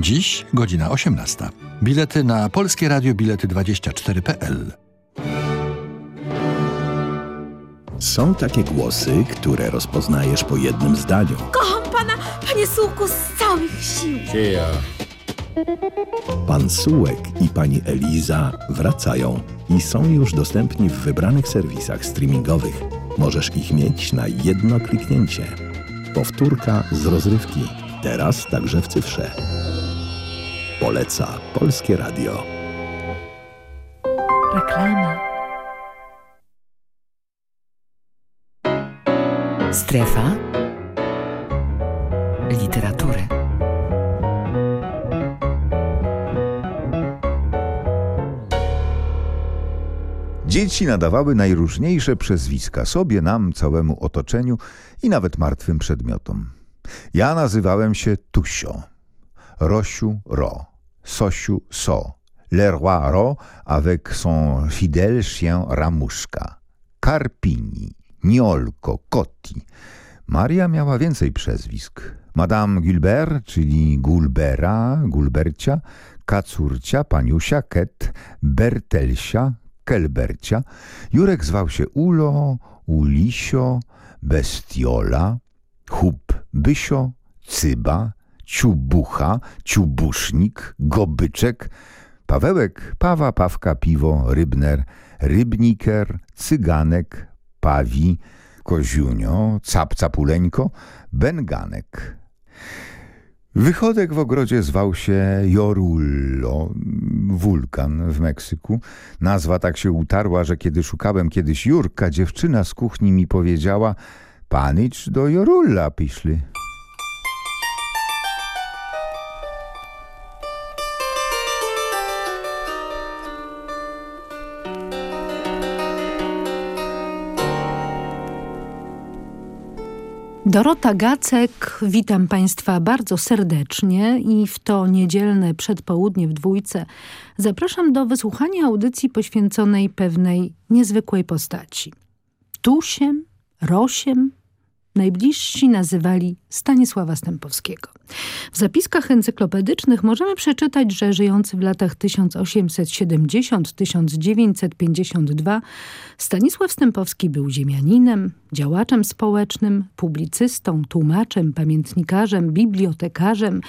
Dziś godzina 18. Bilety na Polskie Radio Bilety 24.pl. Są takie głosy, które rozpoznajesz po jednym zdaniu. Kocham pana, panie Sułku, z całych sił. Dzieja. Pan Sułek i pani Eliza wracają i są już dostępni w wybranych serwisach streamingowych. Możesz ich mieć na jedno kliknięcie. Powtórka z rozrywki. Teraz także w cyfrze. Poleca Polskie Radio. Reklama. Strefa literatury. Dzieci nadawały najróżniejsze przezwiska sobie, nam, całemu otoczeniu i nawet martwym przedmiotom. Ja nazywałem się Tusio, Rosiu Ro, Sosiu So, Le Roi Ro avec son fidèle chien Ramuszka, Karpini, Niolko, Koti. Maria miała więcej przezwisk. Madame Gulbert, czyli Gulbera, Gulbercia, Kacurcia, Paniusia, Ket, Bertelsia, Kelbercia. Jurek zwał się Ulo, Ulisio, Bestiola, Hub, Bysio, Cyba, Ciubucha, Ciubusznik, Gobyczek, Pawełek, Pawa, Pawka, Piwo, Rybner, Rybniker, Cyganek, Pawi, Koziunio, Cap, Capuleńko, Benganek. Wychodek w ogrodzie zwał się Jorullo, wulkan w Meksyku. Nazwa tak się utarła, że kiedy szukałem kiedyś Jurka, dziewczyna z kuchni mi powiedziała Panicz do Jorulla piszli. Dorota Gacek, witam Państwa bardzo serdecznie i w to niedzielne przedpołudnie w dwójce zapraszam do wysłuchania audycji poświęconej pewnej niezwykłej postaci. Tusiem, Rosiem, najbliżsi nazywali Stanisława Stępowskiego. W zapiskach encyklopedycznych możemy przeczytać, że żyjący w latach 1870-1952 Stanisław Stępowski był ziemianinem, działaczem społecznym, publicystą, tłumaczem, pamiętnikarzem, bibliotekarzem,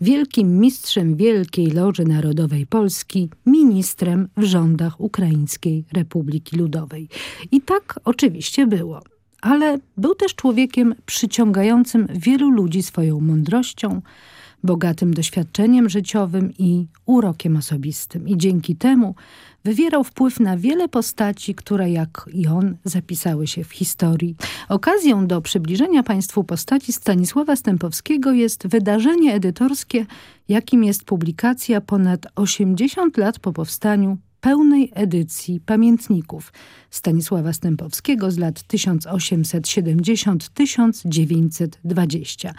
wielkim mistrzem Wielkiej Loży Narodowej Polski, ministrem w rządach Ukraińskiej Republiki Ludowej. I tak oczywiście było ale był też człowiekiem przyciągającym wielu ludzi swoją mądrością, bogatym doświadczeniem życiowym i urokiem osobistym. I dzięki temu wywierał wpływ na wiele postaci, które jak i on zapisały się w historii. Okazją do przybliżenia Państwu postaci Stanisława Stępowskiego jest wydarzenie edytorskie, jakim jest publikacja ponad 80 lat po powstaniu pełnej edycji pamiętników Stanisława Stępowskiego z lat 1870-1920.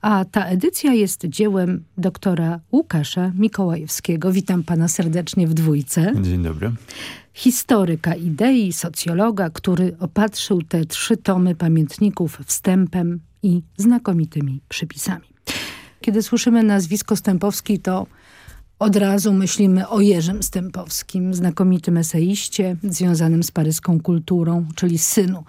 A ta edycja jest dziełem doktora Łukasza Mikołajewskiego. Witam pana serdecznie w dwójce. Dzień dobry. Historyka idei, socjologa, który opatrzył te trzy tomy pamiętników wstępem i znakomitymi przypisami. Kiedy słyszymy nazwisko Stępowski, to od razu myślimy o Jerzym Stępowskim, znakomitym eseiście związanym z paryską kulturą, czyli synu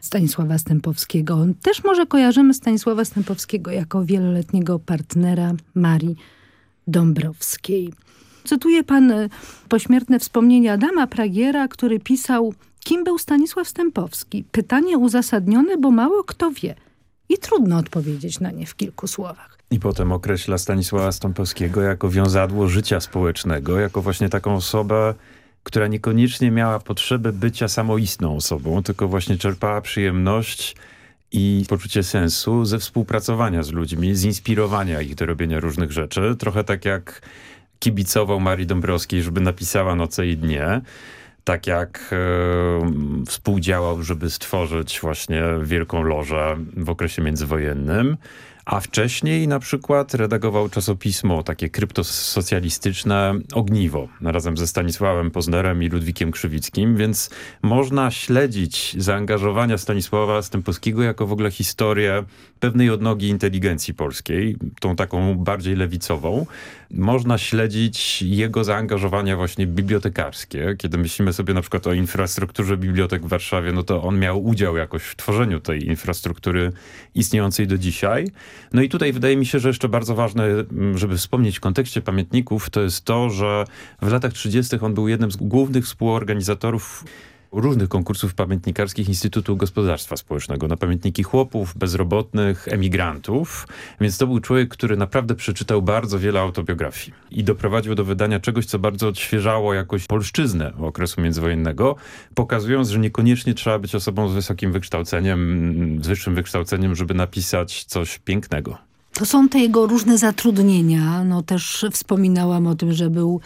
Stanisława Stępowskiego. Też może kojarzymy Stanisława Stępowskiego jako wieloletniego partnera Marii Dąbrowskiej. Cytuje pan e, pośmiertne wspomnienia Adama Pragiera, który pisał Kim był Stanisław Stępowski? Pytanie uzasadnione, bo mało kto wie. I trudno odpowiedzieć na nie w kilku słowach. I potem określa Stanisława Stąpowskiego jako wiązadło życia społecznego, jako właśnie taką osobę, która niekoniecznie miała potrzebę bycia samoistną osobą, tylko właśnie czerpała przyjemność i poczucie sensu ze współpracowania z ludźmi, z inspirowania ich do robienia różnych rzeczy. Trochę tak jak kibicował Marii Dąbrowskiej, żeby napisała Noce i Dnie tak jak e, współdziałał, żeby stworzyć właśnie Wielką Lożę w okresie międzywojennym, A wcześniej na przykład redagował czasopismo takie kryptosocjalistyczne Ogniwo razem ze Stanisławem Poznerem i Ludwikiem Krzywickim, więc można śledzić zaangażowania Stanisława Stępowskiego jako w ogóle historię pewnej odnogi inteligencji polskiej, tą taką bardziej lewicową. Można śledzić jego zaangażowania właśnie bibliotekarskie. Kiedy myślimy sobie na przykład o infrastrukturze bibliotek w Warszawie, no to on miał udział jakoś w tworzeniu tej infrastruktury istniejącej do dzisiaj. No i tutaj wydaje mi się, że jeszcze bardzo ważne, żeby wspomnieć w kontekście pamiętników, to jest to, że w latach 30. on był jednym z głównych współorganizatorów różnych konkursów pamiętnikarskich Instytutu Gospodarstwa Społecznego na pamiętniki chłopów, bezrobotnych, emigrantów. Więc to był człowiek, który naprawdę przeczytał bardzo wiele autobiografii i doprowadził do wydania czegoś, co bardzo odświeżało jakoś polszczyznę okresu międzywojennego, pokazując, że niekoniecznie trzeba być osobą z wysokim wykształceniem, z wyższym wykształceniem, żeby napisać coś pięknego. To są te jego różne zatrudnienia. No też wspominałam o tym, że był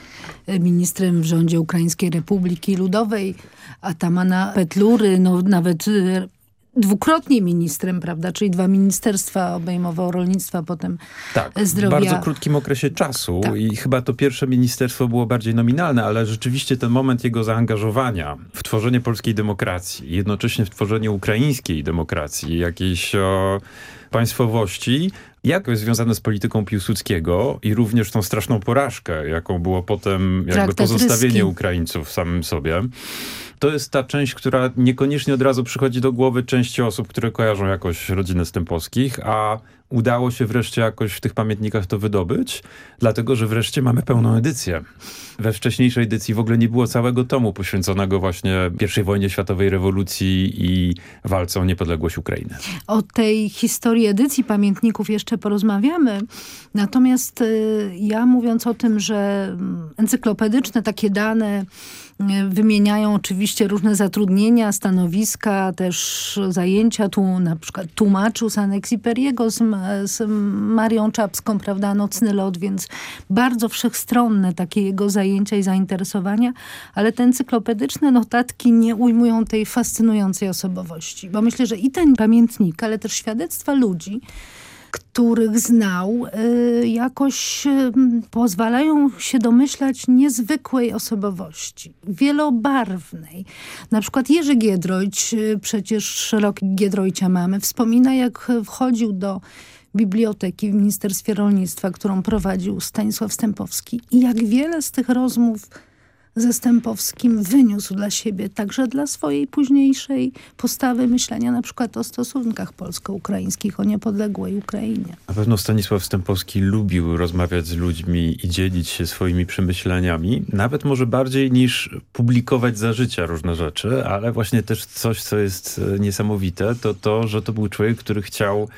ministrem w rządzie Ukraińskiej Republiki Ludowej, Atamana Petlury, no nawet y, dwukrotnie ministrem, prawda? Czyli dwa ministerstwa obejmował rolnictwa, potem tak, zdrowia. w bardzo krótkim okresie czasu Tak. i chyba to pierwsze ministerstwo było bardziej nominalne, ale rzeczywiście ten moment jego zaangażowania w tworzenie polskiej demokracji, jednocześnie w tworzenie ukraińskiej demokracji, jakiejś o, państwowości, jakoś związane z polityką Piłsudskiego i również tą straszną porażkę, jaką było potem jakby Traktat pozostawienie ryski. Ukraińców samym sobie. To jest ta część, która niekoniecznie od razu przychodzi do głowy części osób, które kojarzą jakoś rodzinę Stępowskich, a udało się wreszcie jakoś w tych pamiętnikach to wydobyć, dlatego że wreszcie mamy pełną edycję. We wcześniejszej edycji w ogóle nie było całego tomu poświęconego właśnie I wojnie światowej, rewolucji i walce o niepodległość Ukrainy. O tej historii edycji pamiętników jeszcze porozmawiamy. Natomiast y, ja mówiąc o tym, że mm, encyklopedyczne takie dane wymieniają oczywiście różne zatrudnienia, stanowiska, też zajęcia. Tu na przykład tłumaczył z Anexiperiego z, z Marią Czapską, prawda, Nocny Lot, więc bardzo wszechstronne takie jego zajęcia i zainteresowania, ale te encyklopedyczne notatki nie ujmują tej fascynującej osobowości. Bo myślę, że i ten pamiętnik, ale też świadectwa ludzi, których znał, y, jakoś y, pozwalają się domyślać niezwykłej osobowości, wielobarwnej. Na przykład Jerzy Giedroyć, y, przecież rok Giedroycia mamy, wspomina jak wchodził do biblioteki w Ministerstwie Rolnictwa, którą prowadził Stanisław Stępowski i jak wiele z tych rozmów ze Stępowskim wyniósł dla siebie, także dla swojej późniejszej postawy myślenia na przykład o stosunkach polsko-ukraińskich, o niepodległej Ukrainie. Na pewno Stanisław Stępowski lubił rozmawiać z ludźmi i dzielić się swoimi przemyśleniami, nawet może bardziej niż publikować za życia różne rzeczy, ale właśnie też coś, co jest e, niesamowite, to to, że to był człowiek, który chciał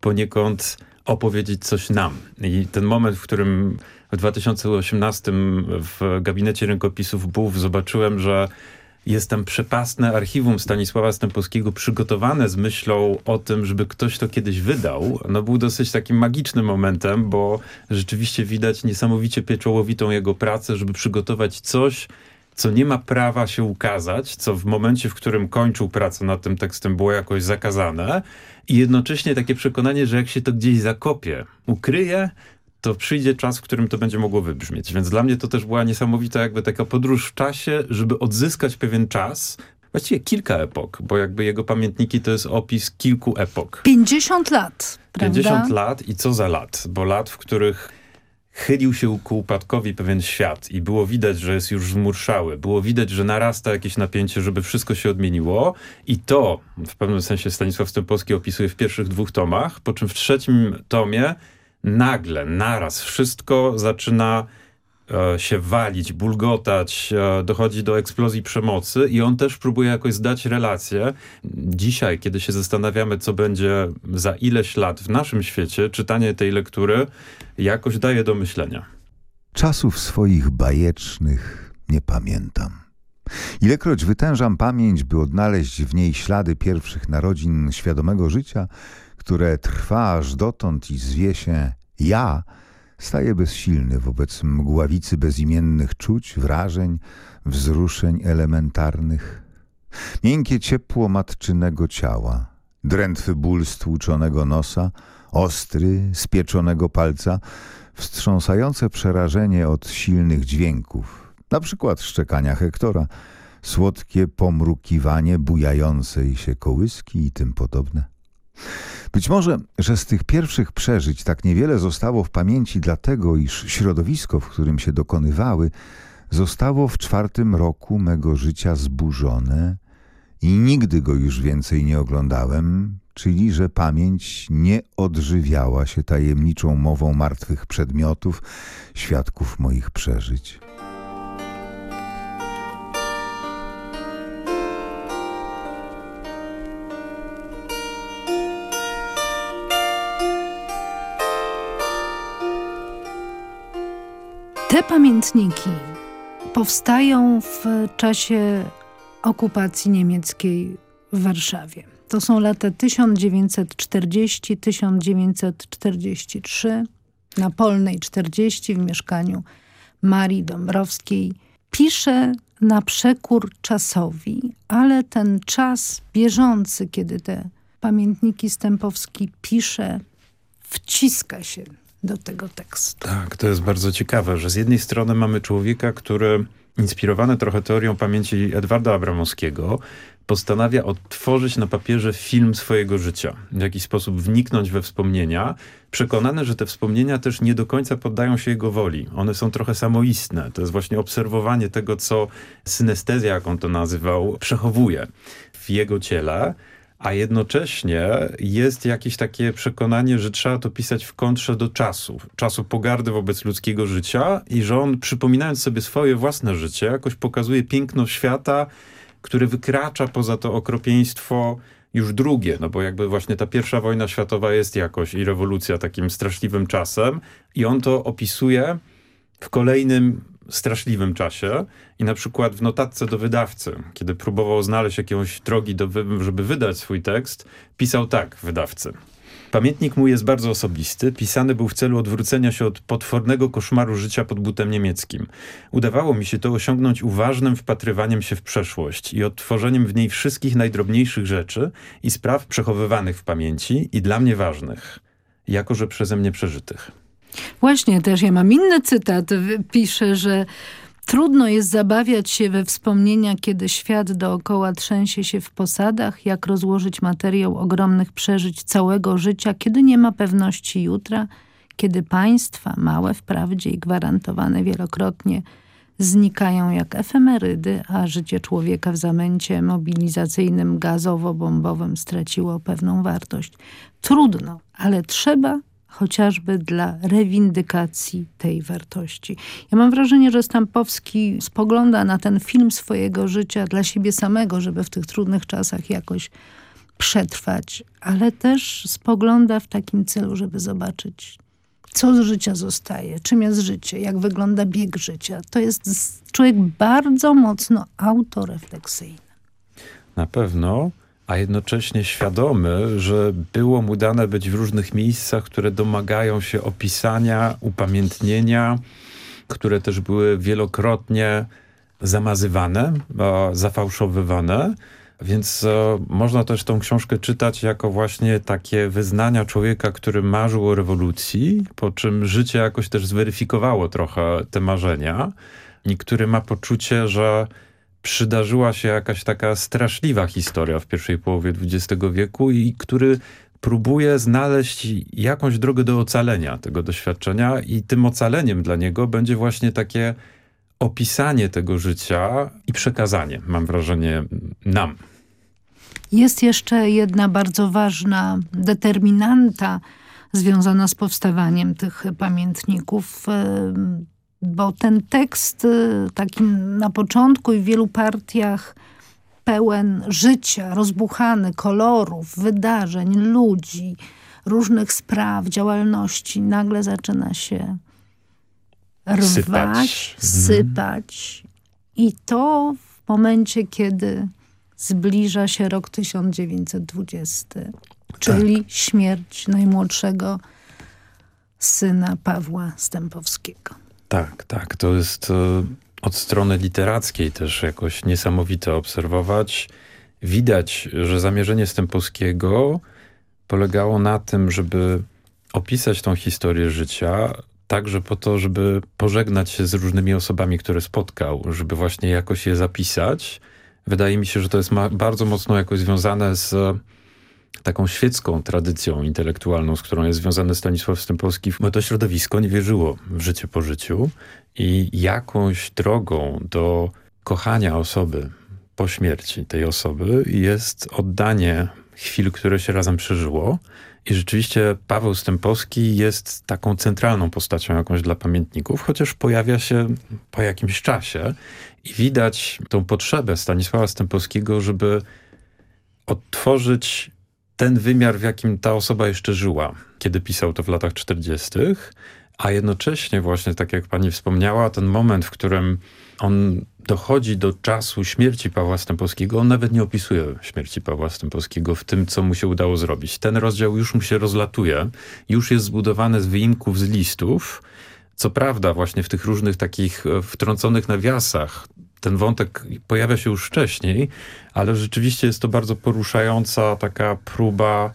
poniekąd opowiedzieć coś nam. I ten moment, w którym w 2018 w gabinecie rękopisów BUF zobaczyłem, że jest tam przepastne archiwum Stanisława Stępowskiego przygotowane z myślą o tym, żeby ktoś to kiedyś wydał, no był dosyć takim magicznym momentem, bo rzeczywiście widać niesamowicie pieczołowitą jego pracę, żeby przygotować coś, co nie ma prawa się ukazać, co w momencie, w którym kończył pracę nad tym tekstem było jakoś zakazane. I jednocześnie takie przekonanie, że jak się to gdzieś zakopie, ukryje, to przyjdzie czas, w którym to będzie mogło wybrzmieć. Więc dla mnie to też była niesamowita jakby taka podróż w czasie, żeby odzyskać pewien czas, właściwie kilka epok, bo jakby jego pamiętniki to jest opis kilku epok. 50 lat, prawda? 50 lat i co za lat? Bo lat, w których chylił się ku upadkowi pewien świat i było widać, że jest już zmurszały. Było widać, że narasta jakieś napięcie, żeby wszystko się odmieniło i to w pewnym sensie Stanisław Stępowski opisuje w pierwszych dwóch tomach, po czym w trzecim tomie nagle, naraz wszystko zaczyna e, się walić, bulgotać, e, dochodzi do eksplozji przemocy i on też próbuje jakoś zdać relację. Dzisiaj, kiedy się zastanawiamy, co będzie za ileś lat w naszym świecie, czytanie tej lektury jakoś daje do myślenia. Czasów swoich bajecznych nie pamiętam. Ilekroć wytężam pamięć, by odnaleźć w niej ślady pierwszych narodzin świadomego życia, które trwa aż dotąd i zwie się ja, staję bezsilny wobec mgławicy bezimiennych czuć, wrażeń, wzruszeń elementarnych. Miękkie ciepło matczynego ciała, drętwy ból stłuczonego nosa, ostry, z pieczonego palca, wstrząsające przerażenie od silnych dźwięków, na przykład szczekania Hektora, słodkie pomrukiwanie bujającej się kołyski i tym podobne. Być może, że z tych pierwszych przeżyć tak niewiele zostało w pamięci dlatego, iż środowisko, w którym się dokonywały, zostało w czwartym roku mego życia zburzone i nigdy go już więcej nie oglądałem, czyli że pamięć nie odżywiała się tajemniczą mową martwych przedmiotów, świadków moich przeżyć. Te pamiętniki powstają w czasie okupacji niemieckiej w Warszawie. To są lata 1940-1943 na Polnej 40 w mieszkaniu Marii Dąbrowskiej. Pisze na przekór czasowi, ale ten czas bieżący, kiedy te pamiętniki Stępowski pisze, wciska się do tego tekstu. Tak, to jest bardzo ciekawe, że z jednej strony mamy człowieka, który inspirowany trochę teorią pamięci Edwarda Abramowskiego, postanawia odtworzyć na papierze film swojego życia. W jakiś sposób wniknąć we wspomnienia, przekonany, że te wspomnienia też nie do końca poddają się jego woli. One są trochę samoistne. To jest właśnie obserwowanie tego, co synestezja, jak on to nazywał, przechowuje w jego ciele a jednocześnie jest jakieś takie przekonanie, że trzeba to pisać w kontrze do czasu, czasu pogardy wobec ludzkiego życia i że on przypominając sobie swoje własne życie, jakoś pokazuje piękno świata, który wykracza poza to okropieństwo już drugie, no bo jakby właśnie ta pierwsza wojna światowa jest jakoś i rewolucja takim straszliwym czasem i on to opisuje w kolejnym straszliwym czasie i na przykład w notatce do wydawcy, kiedy próbował znaleźć jakąś drogi, do, żeby wydać swój tekst, pisał tak wydawcy. Pamiętnik mój jest bardzo osobisty. Pisany był w celu odwrócenia się od potwornego koszmaru życia pod butem niemieckim. Udawało mi się to osiągnąć uważnym wpatrywaniem się w przeszłość i odtworzeniem w niej wszystkich najdrobniejszych rzeczy i spraw przechowywanych w pamięci i dla mnie ważnych, jako że przeze mnie przeżytych. Właśnie, też ja mam inny cytat. Pisze, że Trudno jest zabawiać się we wspomnienia, kiedy świat dookoła trzęsie się w posadach, jak rozłożyć materiał ogromnych przeżyć całego życia, kiedy nie ma pewności jutra, kiedy państwa, małe wprawdzie i gwarantowane wielokrotnie, znikają jak efemerydy, a życie człowieka w zamęcie mobilizacyjnym gazowo-bombowym straciło pewną wartość. Trudno, ale trzeba chociażby dla rewindykacji tej wartości. Ja mam wrażenie, że Stampowski spogląda na ten film swojego życia dla siebie samego, żeby w tych trudnych czasach jakoś przetrwać, ale też spogląda w takim celu, żeby zobaczyć, co z życia zostaje, czym jest życie, jak wygląda bieg życia. To jest człowiek bardzo mocno autorefleksyjny. Na pewno a jednocześnie świadomy, że było mu dane być w różnych miejscach, które domagają się opisania, upamiętnienia, które też były wielokrotnie zamazywane, zafałszowywane. Więc e, można też tą książkę czytać jako właśnie takie wyznania człowieka, który marzył o rewolucji, po czym życie jakoś też zweryfikowało trochę te marzenia i który ma poczucie, że przydarzyła się jakaś taka straszliwa historia w pierwszej połowie XX wieku i który próbuje znaleźć jakąś drogę do ocalenia tego doświadczenia i tym ocaleniem dla niego będzie właśnie takie opisanie tego życia i przekazanie, mam wrażenie, nam. Jest jeszcze jedna bardzo ważna determinanta związana z powstawaniem tych pamiętników bo ten tekst y, taki na początku i w wielu partiach pełen życia, rozbuchany, kolorów, wydarzeń, ludzi, różnych spraw, działalności, nagle zaczyna się rwać, sypać. sypać. I to w momencie, kiedy zbliża się rok 1920, czyli tak. śmierć najmłodszego syna Pawła Stępowskiego. Tak, tak. To jest e, od strony literackiej też jakoś niesamowite obserwować. Widać, że zamierzenie Stępowskiego polegało na tym, żeby opisać tą historię życia także po to, żeby pożegnać się z różnymi osobami, które spotkał, żeby właśnie jakoś je zapisać. Wydaje mi się, że to jest bardzo mocno jakoś związane z taką świecką tradycją intelektualną, z którą jest związany Stanisław Stępowski, to środowisko nie wierzyło w życie po życiu i jakąś drogą do kochania osoby po śmierci tej osoby jest oddanie chwil, które się razem przeżyło. I rzeczywiście Paweł Stępowski jest taką centralną postacią jakąś dla pamiętników, chociaż pojawia się po jakimś czasie i widać tą potrzebę Stanisława Stępowskiego, żeby odtworzyć ten wymiar, w jakim ta osoba jeszcze żyła, kiedy pisał to w latach 40., a jednocześnie właśnie, tak jak pani wspomniała, ten moment, w którym on dochodzi do czasu śmierci Pawła Stępowskiego, on nawet nie opisuje śmierci Pawła Stępowskiego w tym, co mu się udało zrobić. Ten rozdział już mu się rozlatuje, już jest zbudowany z wyimków z listów. Co prawda, właśnie w tych różnych takich e, wtrąconych nawiasach, ten wątek pojawia się już wcześniej, ale rzeczywiście jest to bardzo poruszająca taka próba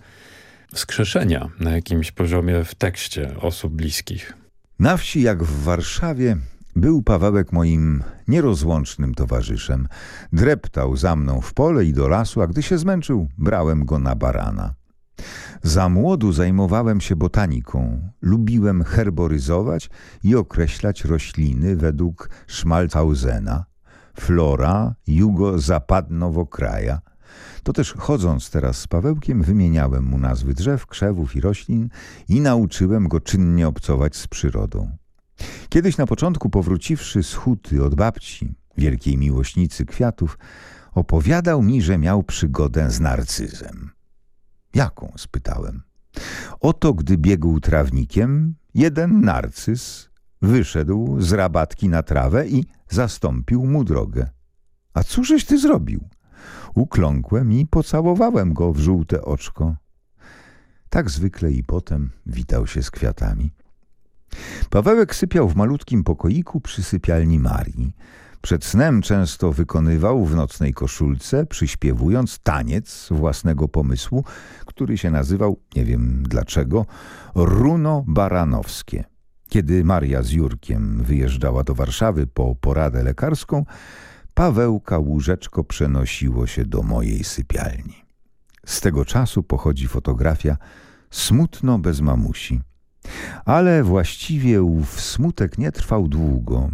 wskrzeszenia na jakimś poziomie w tekście osób bliskich. Na wsi, jak w Warszawie, był Pawełek moim nierozłącznym towarzyszem. Dreptał za mną w pole i do lasu, a gdy się zmęczył, brałem go na barana. Za młodu zajmowałem się botaniką. Lubiłem herboryzować i określać rośliny według Schmalthausena, flora jugo-zapadnowokraja. To też chodząc teraz z Pawełkiem wymieniałem mu nazwy drzew, krzewów i roślin i nauczyłem go czynnie obcować z przyrodą. Kiedyś na początku powróciwszy z huty od babci, wielkiej miłośnicy kwiatów, opowiadał mi, że miał przygodę z narcyzem. Jaką? spytałem. Oto, gdy biegł trawnikiem, jeden narcyz wyszedł z rabatki na trawę i zastąpił mu drogę. A cóżeś ty zrobił? Ukląkłem i pocałowałem go w żółte oczko. Tak zwykle i potem witał się z kwiatami. Pawełek sypiał w malutkim pokoiku przy sypialni Marii. Przed snem często wykonywał w nocnej koszulce, przyśpiewując taniec własnego pomysłu, który się nazywał, nie wiem dlaczego, Runo Baranowskie. Kiedy Maria z Jurkiem wyjeżdżała do Warszawy po poradę lekarską, Pawełka łóżeczko przenosiło się do mojej sypialni. Z tego czasu pochodzi fotografia Smutno bez mamusi. Ale właściwie ów smutek nie trwał długo.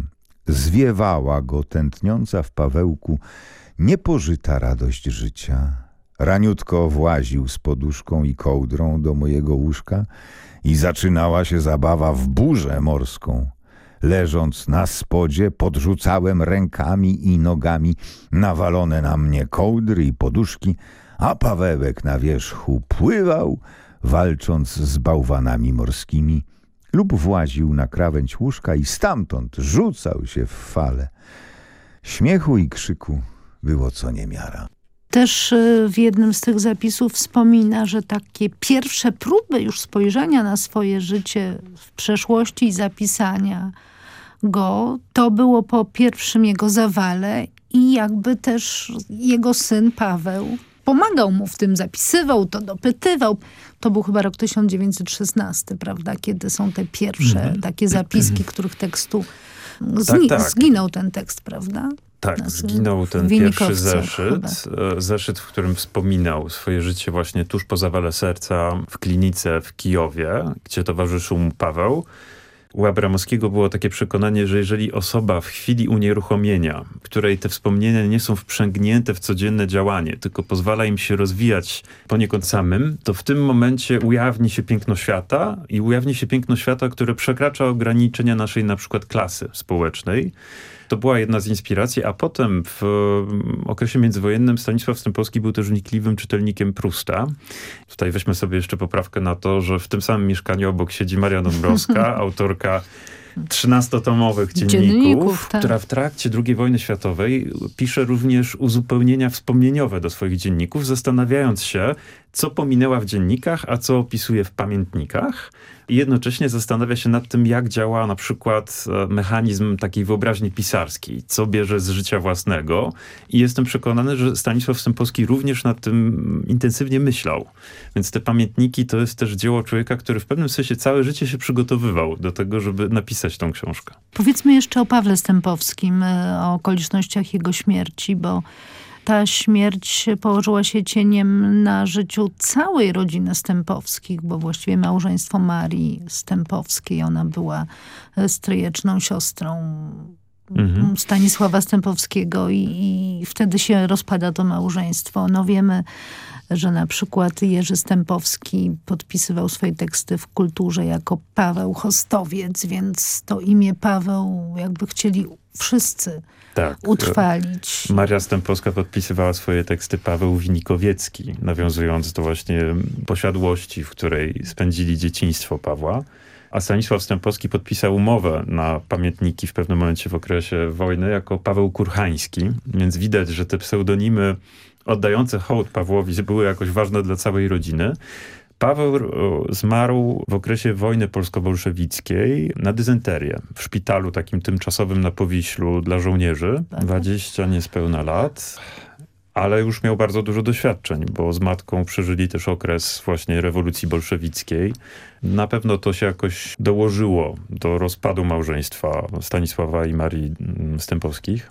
Zwiewała go tętniąca w Pawełku niepożyta radość życia. Raniutko właził z poduszką i kołdrą do mojego łóżka i zaczynała się zabawa w burzę morską. Leżąc na spodzie, podrzucałem rękami i nogami nawalone na mnie kołdry i poduszki, a Pawełek na wierzchu pływał, walcząc z bałwanami morskimi, lub właził na krawędź łóżka i stamtąd rzucał się w fale. Śmiechu i krzyku było co niemiara. Też y, w jednym z tych zapisów wspomina, że takie pierwsze próby już spojrzenia na swoje życie w przeszłości i zapisania go, to było po pierwszym jego zawale i jakby też jego syn Paweł pomagał mu w tym, zapisywał to, dopytywał. To był chyba rok 1916, prawda, kiedy są te pierwsze mm -hmm. takie zapiski, których tekstu tak, tak. zginął ten tekst, prawda? Tak, zginął ten pierwszy zeszyt. Chyba. E, zeszyt, w którym wspominał swoje życie właśnie tuż po zawale serca w klinice w Kijowie, gdzie towarzyszył mu Paweł. U Abramowskiego było takie przekonanie, że jeżeli osoba w chwili unieruchomienia, której te wspomnienia nie są wprzęgnięte w codzienne działanie, tylko pozwala im się rozwijać poniekąd samym, to w tym momencie ujawni się piękno świata i ujawni się piękno świata, które przekracza ograniczenia naszej na przykład klasy społecznej. To była jedna z inspiracji, a potem w okresie międzywojennym Stanisław Stępowski był też wnikliwym czytelnikiem Prusta. Tutaj weźmy sobie jeszcze poprawkę na to, że w tym samym mieszkaniu obok siedzi Maria Dąbrowska, autorka trzynastotomowych dzienników, dzienników tak. która w trakcie II wojny światowej pisze również uzupełnienia wspomnieniowe do swoich dzienników, zastanawiając się, co pominęła w dziennikach, a co opisuje w pamiętnikach. I jednocześnie zastanawia się nad tym, jak działa na przykład e, mechanizm takiej wyobraźni pisarskiej, co bierze z życia własnego. I jestem przekonany, że Stanisław Stępowski również nad tym intensywnie myślał. Więc te pamiętniki to jest też dzieło człowieka, który w pewnym sensie całe życie się przygotowywał do tego, żeby napisać tą książkę. Powiedzmy jeszcze o Pawle Stępowskim, e, o okolicznościach jego śmierci, bo ta śmierć położyła się cieniem na życiu całej rodziny Stępowskich, bo właściwie małżeństwo Marii Stępowskiej, ona była stryjeczną siostrą mhm. Stanisława Stępowskiego i, i wtedy się rozpada to małżeństwo. No wiemy, że na przykład Jerzy Stępowski podpisywał swoje teksty w kulturze jako Paweł Hostowiec, więc to imię Paweł jakby chcieli wszyscy tak. utrwalić. Maria Stępowska podpisywała swoje teksty Paweł Winikowiecki, nawiązując do właśnie posiadłości, w której spędzili dzieciństwo Pawła. A Stanisław Stępowski podpisał umowę na pamiętniki w pewnym momencie w okresie wojny jako Paweł Kurhański, więc widać, że te pseudonimy oddające hołd Pawłowi były jakoś ważne dla całej rodziny. Paweł zmarł w okresie wojny polsko-bolszewickiej na dysenterię w szpitalu takim tymczasowym na Powiślu dla żołnierzy. 20 tak. niespełna lat ale już miał bardzo dużo doświadczeń, bo z matką przeżyli też okres właśnie rewolucji bolszewickiej. Na pewno to się jakoś dołożyło do rozpadu małżeństwa Stanisława i Marii Stępowskich.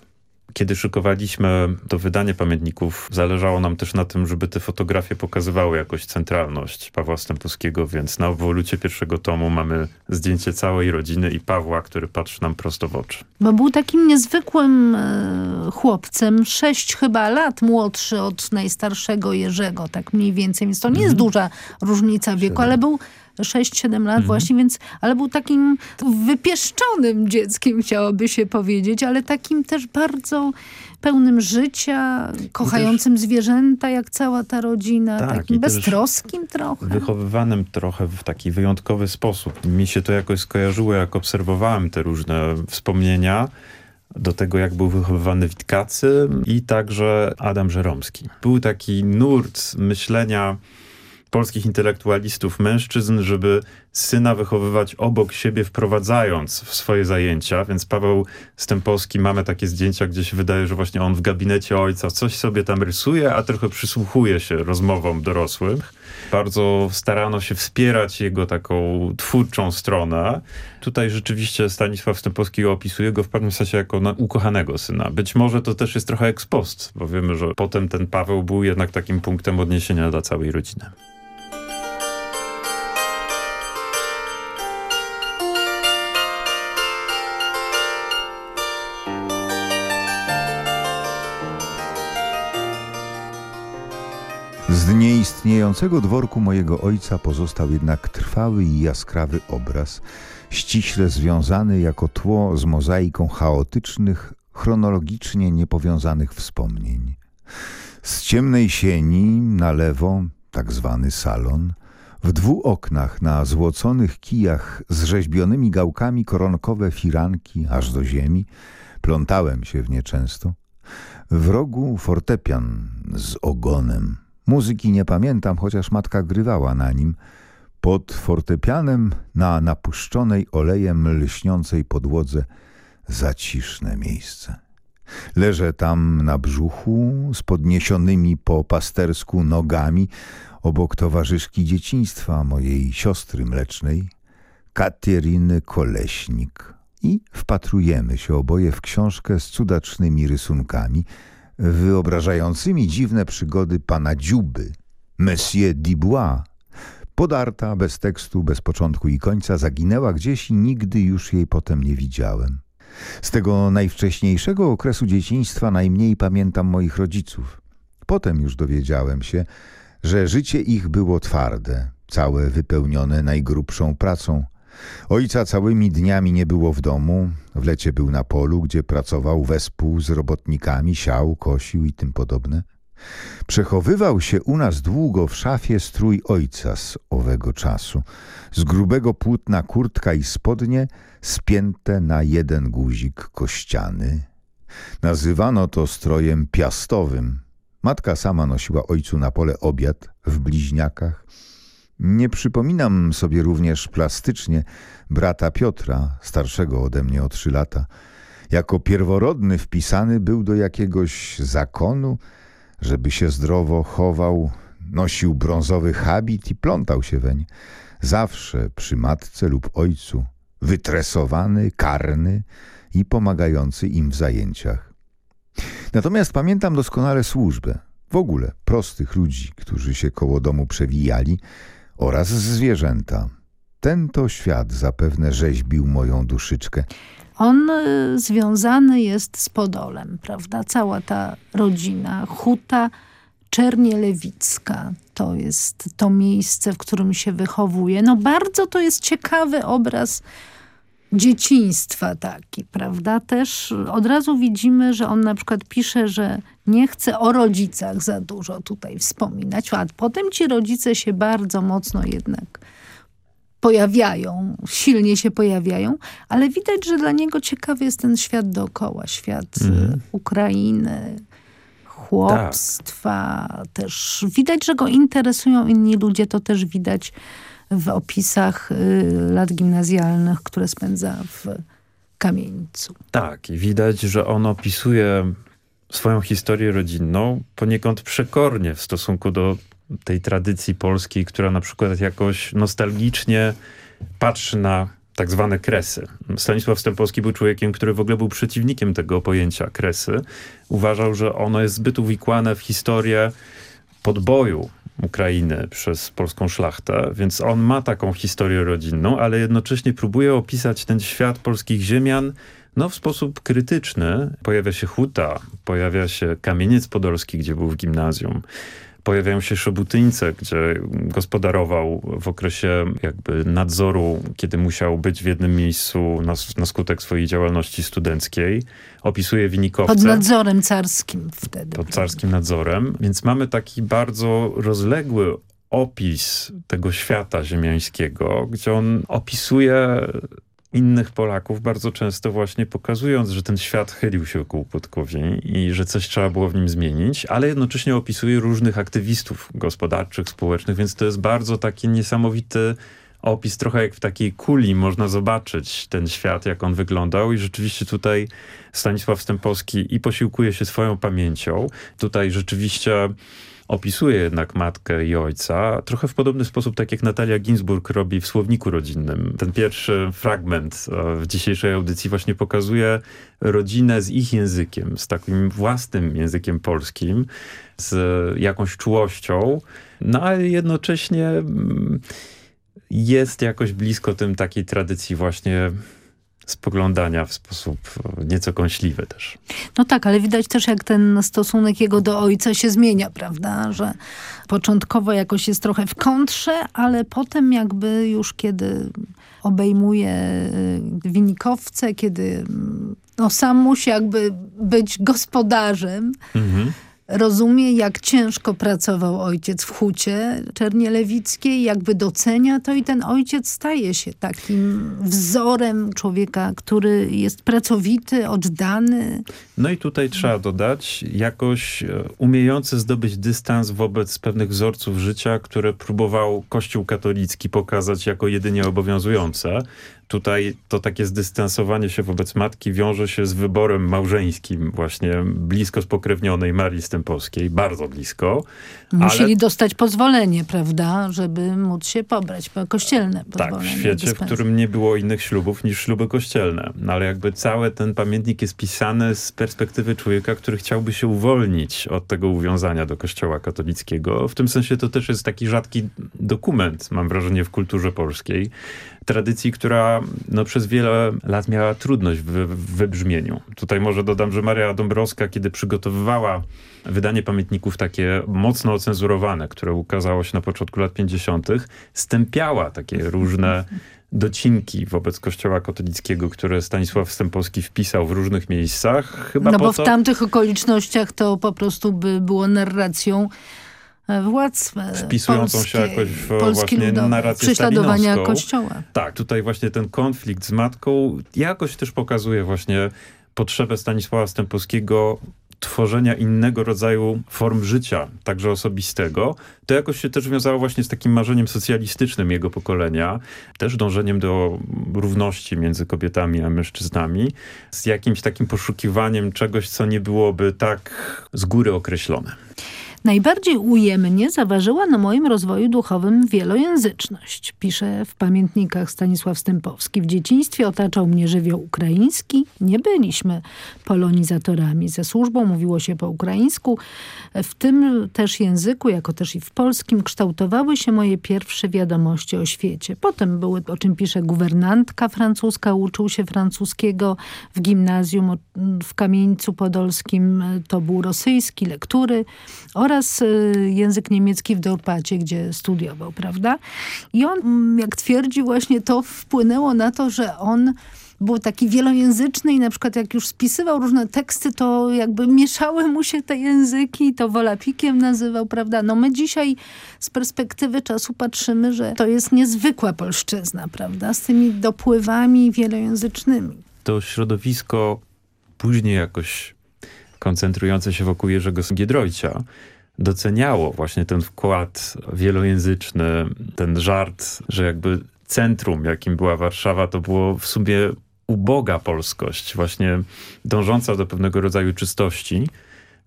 Kiedy szykowaliśmy to wydanie pamiętników, zależało nam też na tym, żeby te fotografie pokazywały jakoś centralność Pawła Stępowskiego, więc na obwolucie pierwszego tomu mamy zdjęcie całej rodziny i Pawła, który patrzy nam prosto w oczy. Bo był takim niezwykłym e, chłopcem, sześć chyba lat młodszy od najstarszego Jerzego, tak mniej więcej, więc to nie jest mhm. duża różnica wieku, ale był 6-7 lat mhm. właśnie, więc, ale był takim wypieszczonym dzieckiem, chciałoby się powiedzieć, ale takim też bardzo pełnym życia, kochającym też, zwierzęta, jak cała ta rodzina, tak, takim beztroskim trochę. Wychowywanym trochę w taki wyjątkowy sposób. Mi się to jakoś skojarzyło, jak obserwowałem te różne wspomnienia, do tego, jak był wychowywany Witkacy i także Adam Żeromski. Był taki nurt myślenia polskich intelektualistów, mężczyzn, żeby syna wychowywać obok siebie, wprowadzając w swoje zajęcia. Więc Paweł Stępowski, mamy takie zdjęcia, gdzie się wydaje, że właśnie on w gabinecie ojca coś sobie tam rysuje, a trochę przysłuchuje się rozmowom dorosłych. Bardzo starano się wspierać jego taką twórczą stronę. Tutaj rzeczywiście Stanisław Stępowski opisuje go w pewnym sensie jako ukochanego syna. Być może to też jest trochę ekspost, bo wiemy, że potem ten Paweł był jednak takim punktem odniesienia dla całej rodziny. Z nieistniejącego dworku mojego ojca pozostał jednak trwały i jaskrawy obraz, ściśle związany jako tło z mozaiką chaotycznych, chronologicznie niepowiązanych wspomnień. Z ciemnej sieni na lewo, tak zwany salon, w dwóch oknach na złoconych kijach z rzeźbionymi gałkami koronkowe firanki aż do ziemi, plątałem się w nie często. W rogu fortepian z ogonem, Muzyki nie pamiętam, chociaż matka grywała na nim. Pod fortepianem na napuszczonej olejem lśniącej podłodze zaciszne miejsce. Leżę tam na brzuchu z podniesionymi po pastersku nogami obok towarzyszki dzieciństwa mojej siostry mlecznej, Kateryny Koleśnik i wpatrujemy się oboje w książkę z cudacznymi rysunkami – wyobrażającymi dziwne przygody pana Dziuby, Monsieur Dubois. Podarta, bez tekstu, bez początku i końca, zaginęła gdzieś i nigdy już jej potem nie widziałem. Z tego najwcześniejszego okresu dzieciństwa najmniej pamiętam moich rodziców. Potem już dowiedziałem się, że życie ich było twarde, całe wypełnione najgrubszą pracą – Ojca całymi dniami nie było w domu, w lecie był na polu, gdzie pracował wespół z robotnikami, siał, kosił i tym podobne. Przechowywał się u nas długo w szafie strój ojca z owego czasu. Z grubego płótna kurtka i spodnie spięte na jeden guzik kościany. Nazywano to strojem piastowym. Matka sama nosiła ojcu na pole obiad w bliźniakach. Nie przypominam sobie również plastycznie brata Piotra, starszego ode mnie o trzy lata. Jako pierworodny wpisany był do jakiegoś zakonu, żeby się zdrowo chował, nosił brązowy habit i plątał się weń. Zawsze przy matce lub ojcu, wytresowany, karny i pomagający im w zajęciach. Natomiast pamiętam doskonale służbę, w ogóle prostych ludzi, którzy się koło domu przewijali, oraz zwierzęta. Ten to świat zapewne rzeźbił moją duszyczkę. On y, związany jest z Podolem, prawda? Cała ta rodzina, huta Czernielewicka. To jest to miejsce, w którym się wychowuje. No bardzo to jest ciekawy obraz dzieciństwa taki, prawda? Też od razu widzimy, że on na przykład pisze, że nie chce o rodzicach za dużo tutaj wspominać, a potem ci rodzice się bardzo mocno jednak pojawiają, silnie się pojawiają, ale widać, że dla niego ciekawy jest ten świat dookoła, świat mm. Ukrainy, chłopstwa, tak. też widać, że go interesują inni ludzie, to też widać w opisach y, lat gimnazjalnych, które spędza w Kamieńcu. Tak, i widać, że on opisuje swoją historię rodzinną poniekąd przekornie w stosunku do tej tradycji polskiej, która na przykład jakoś nostalgicznie patrzy na tak zwane kresy. Stanisław Stępowski był człowiekiem, który w ogóle był przeciwnikiem tego pojęcia kresy. Uważał, że ono jest zbyt uwikłane w historię podboju Ukrainy przez polską szlachtę, więc on ma taką historię rodzinną, ale jednocześnie próbuje opisać ten świat polskich ziemian no, w sposób krytyczny. Pojawia się Huta, pojawia się Kamieniec Podolski, gdzie był w gimnazjum pojawiają się Szobutyńce, gdzie gospodarował w okresie jakby nadzoru, kiedy musiał być w jednym miejscu na, na skutek swojej działalności studenckiej. Opisuje Winikowce. Pod nadzorem carskim wtedy. Pod carskim nadzorem. Więc mamy taki bardzo rozległy opis tego świata ziemiańskiego, gdzie on opisuje innych Polaków, bardzo często właśnie pokazując, że ten świat chylił się ku upadkowi i że coś trzeba było w nim zmienić, ale jednocześnie opisuje różnych aktywistów gospodarczych, społecznych, więc to jest bardzo taki niesamowity opis, trochę jak w takiej kuli można zobaczyć ten świat, jak on wyglądał i rzeczywiście tutaj Stanisław Stępowski i posiłkuje się swoją pamięcią. Tutaj rzeczywiście opisuje jednak matkę i ojca trochę w podobny sposób, tak jak Natalia Ginsburg robi w Słowniku Rodzinnym. Ten pierwszy fragment e, w dzisiejszej audycji właśnie pokazuje rodzinę z ich językiem, z takim własnym językiem polskim, z jakąś czułością, no ale jednocześnie mm, jest jakoś blisko tym takiej tradycji właśnie spoglądania w sposób e, nieco kąśliwy też. No tak, ale widać też jak ten stosunek jego do ojca się zmienia, prawda? Że początkowo jakoś jest trochę w kontrze, ale potem jakby już kiedy obejmuje e, winikowce, kiedy no, sam musi jakby być gospodarzem, mhm rozumie, jak ciężko pracował ojciec w hucie Czernielewickiej, jakby docenia to i ten ojciec staje się takim wzorem człowieka, który jest pracowity, oddany. No i tutaj trzeba dodać, jakoś e, umiejący zdobyć dystans wobec pewnych wzorców życia, które próbował Kościół katolicki pokazać jako jedynie obowiązujące. Tutaj to takie zdystansowanie się wobec matki wiąże się z wyborem małżeńskim właśnie blisko spokrewnionej Marii Stępowskiej, bardzo blisko. Musieli ale... dostać pozwolenie, prawda, żeby móc się pobrać, kościelne pozwolenie. Tak, w świecie, w którym nie było innych ślubów niż śluby kościelne. No, ale jakby cały ten pamiętnik jest pisany z perspektywy człowieka, który chciałby się uwolnić od tego uwiązania do kościoła katolickiego. W tym sensie to też jest taki rzadki dokument, mam wrażenie, w kulturze polskiej tradycji, która no, przez wiele lat miała trudność w, w wybrzmieniu. Tutaj może dodam, że Maria Dąbrowska, kiedy przygotowywała wydanie pamiętników takie mocno ocenzurowane, które ukazało się na początku lat 50., stępiała takie różne docinki wobec kościoła katolickiego, które Stanisław Stępowski wpisał w różnych miejscach. Chyba no bo to... w tamtych okolicznościach to po prostu by było narracją władz e, Wpisującą się jakoś w właśnie ludowy, narrację prześladowania kościoła. Tak, tutaj właśnie ten konflikt z matką jakoś też pokazuje właśnie potrzebę Stanisława Stępowskiego tworzenia innego rodzaju form życia, także osobistego, to jakoś się też wiązało właśnie z takim marzeniem socjalistycznym jego pokolenia, też dążeniem do równości między kobietami a mężczyznami, z jakimś takim poszukiwaniem czegoś, co nie byłoby tak z góry określone. Najbardziej ujemnie zaważyła na moim rozwoju duchowym wielojęzyczność, pisze w pamiętnikach Stanisław Stępowski. W dzieciństwie otaczał mnie żywioł ukraiński. Nie byliśmy polonizatorami. Ze służbą mówiło się po ukraińsku. W tym też języku, jako też i w polskim, kształtowały się moje pierwsze wiadomości o świecie. Potem były, o czym pisze, guwernantka francuska, uczył się francuskiego w gimnazjum w Kamieńcu Podolskim. To był rosyjski, lektury oraz y, język niemiecki w Dorpacie, gdzie studiował, prawda? I on, mm, jak twierdzi, właśnie to wpłynęło na to, że on był taki wielojęzyczny i na przykład jak już spisywał różne teksty, to jakby mieszały mu się te języki, to wolapikiem nazywał, prawda? No my dzisiaj z perspektywy czasu patrzymy, że to jest niezwykła polszczyzna, prawda? Z tymi dopływami wielojęzycznymi. To środowisko później jakoś koncentrujące się wokół Jerzego Giedroycia doceniało właśnie ten wkład wielojęzyczny, ten żart, że jakby centrum, jakim była Warszawa, to było w sumie uboga polskość, właśnie dążąca do pewnego rodzaju czystości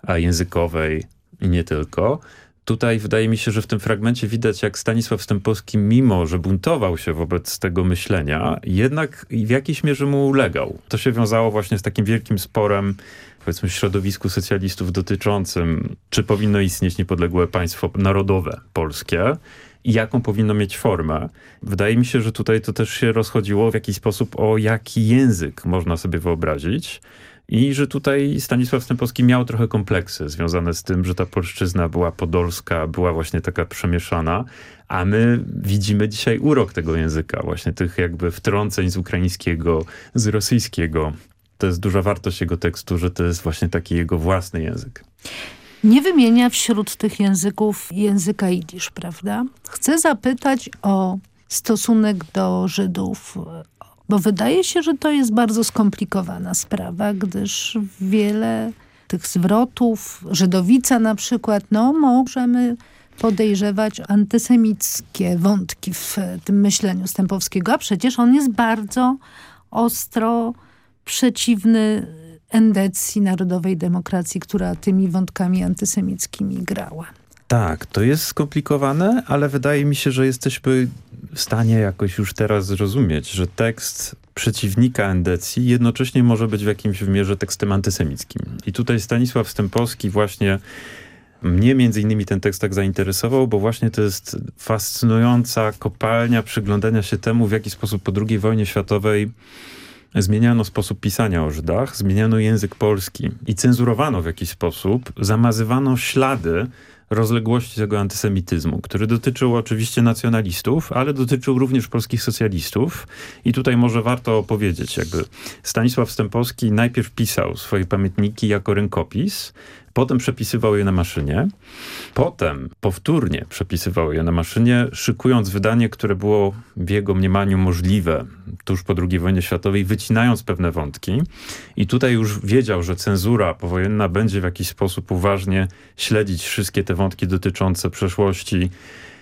a językowej i nie tylko. Tutaj wydaje mi się, że w tym fragmencie widać, jak Stanisław Stępowski, mimo że buntował się wobec tego myślenia, jednak w jakiejś mierze mu ulegał. To się wiązało właśnie z takim wielkim sporem powiedzmy środowisku socjalistów dotyczącym, czy powinno istnieć niepodległe państwo narodowe polskie i jaką powinno mieć formę. Wydaje mi się, że tutaj to też się rozchodziło w jakiś sposób o jaki język można sobie wyobrazić. I że tutaj Stanisław Stępowski miał trochę kompleksy związane z tym, że ta polszczyzna była podolska, była właśnie taka przemieszana, a my widzimy dzisiaj urok tego języka, właśnie tych jakby wtrąceń z ukraińskiego, z rosyjskiego, to jest duża wartość jego tekstu, że to jest właśnie taki jego własny język. Nie wymienia wśród tych języków języka jidysz, prawda? Chcę zapytać o stosunek do Żydów, bo wydaje się, że to jest bardzo skomplikowana sprawa, gdyż wiele tych zwrotów, Żydowica na przykład, no możemy podejrzewać antysemickie wątki w tym myśleniu Stępowskiego, a przecież on jest bardzo ostro przeciwny endecji narodowej demokracji, która tymi wątkami antysemickimi grała. Tak, to jest skomplikowane, ale wydaje mi się, że jesteśmy w stanie jakoś już teraz zrozumieć, że tekst przeciwnika endecji jednocześnie może być w jakimś wymiarze tekstem antysemickim. I tutaj Stanisław Stępowski właśnie mnie między innymi ten tekst tak zainteresował, bo właśnie to jest fascynująca kopalnia przyglądania się temu, w jaki sposób po II wojnie światowej zmieniano sposób pisania o Żydach, zmieniano język polski i cenzurowano w jakiś sposób, zamazywano ślady rozległości tego antysemityzmu, który dotyczył oczywiście nacjonalistów, ale dotyczył również polskich socjalistów. I tutaj może warto opowiedzieć, jakby Stanisław Stępowski najpierw pisał swoje pamiętniki jako rękopis, Potem przepisywał je na maszynie. Potem powtórnie przepisywał je na maszynie, szykując wydanie, które było w jego mniemaniu możliwe tuż po II wojnie światowej, wycinając pewne wątki. I tutaj już wiedział, że cenzura powojenna będzie w jakiś sposób uważnie śledzić wszystkie te wątki dotyczące przeszłości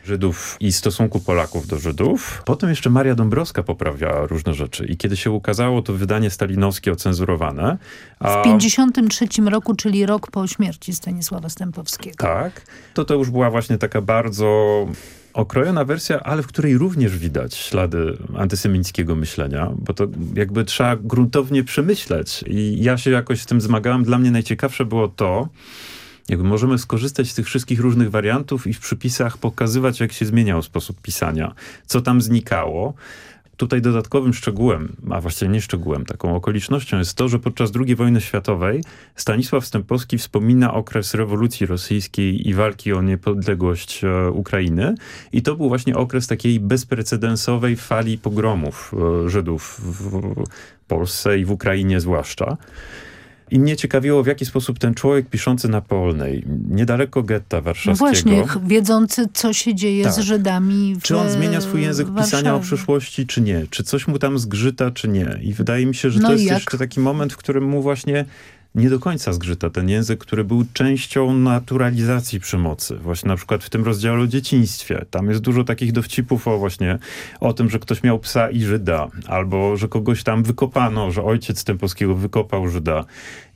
Żydów i stosunku Polaków do Żydów. Potem jeszcze Maria Dąbrowska poprawiała różne rzeczy i kiedy się ukazało to wydanie stalinowskie ocenzurowane... A... W 53 roku, czyli rok po śmierci Stanisława Stępowskiego. Tak. To to już była właśnie taka bardzo okrojona wersja, ale w której również widać ślady antysemickiego myślenia, bo to jakby trzeba gruntownie przemyśleć. I ja się jakoś z tym zmagałem. Dla mnie najciekawsze było to, jakby możemy skorzystać z tych wszystkich różnych wariantów i w przypisach pokazywać, jak się zmieniał sposób pisania, co tam znikało. Tutaj dodatkowym szczegółem, a właściwie nie szczegółem, taką okolicznością jest to, że podczas II wojny światowej Stanisław Stępowski wspomina okres rewolucji rosyjskiej i walki o niepodległość e, Ukrainy. I to był właśnie okres takiej bezprecedensowej fali pogromów e, Żydów w Polsce i w Ukrainie zwłaszcza. I mnie ciekawiło, w jaki sposób ten człowiek piszący na Polnej, niedaleko getta warszawskiego... No właśnie, wiedzący, co się dzieje tak. z Żydami w Czy on zmienia swój język pisania o przyszłości, czy nie? Czy coś mu tam zgrzyta, czy nie? I wydaje mi się, że no to jest jak? jeszcze taki moment, w którym mu właśnie nie do końca zgrzyta. Ten język, który był częścią naturalizacji przemocy. Właśnie na przykład w tym rozdziale o dzieciństwie. Tam jest dużo takich dowcipów o właśnie o tym, że ktoś miał psa i Żyda. Albo, że kogoś tam wykopano, że ojciec Stępowskiego wykopał Żyda.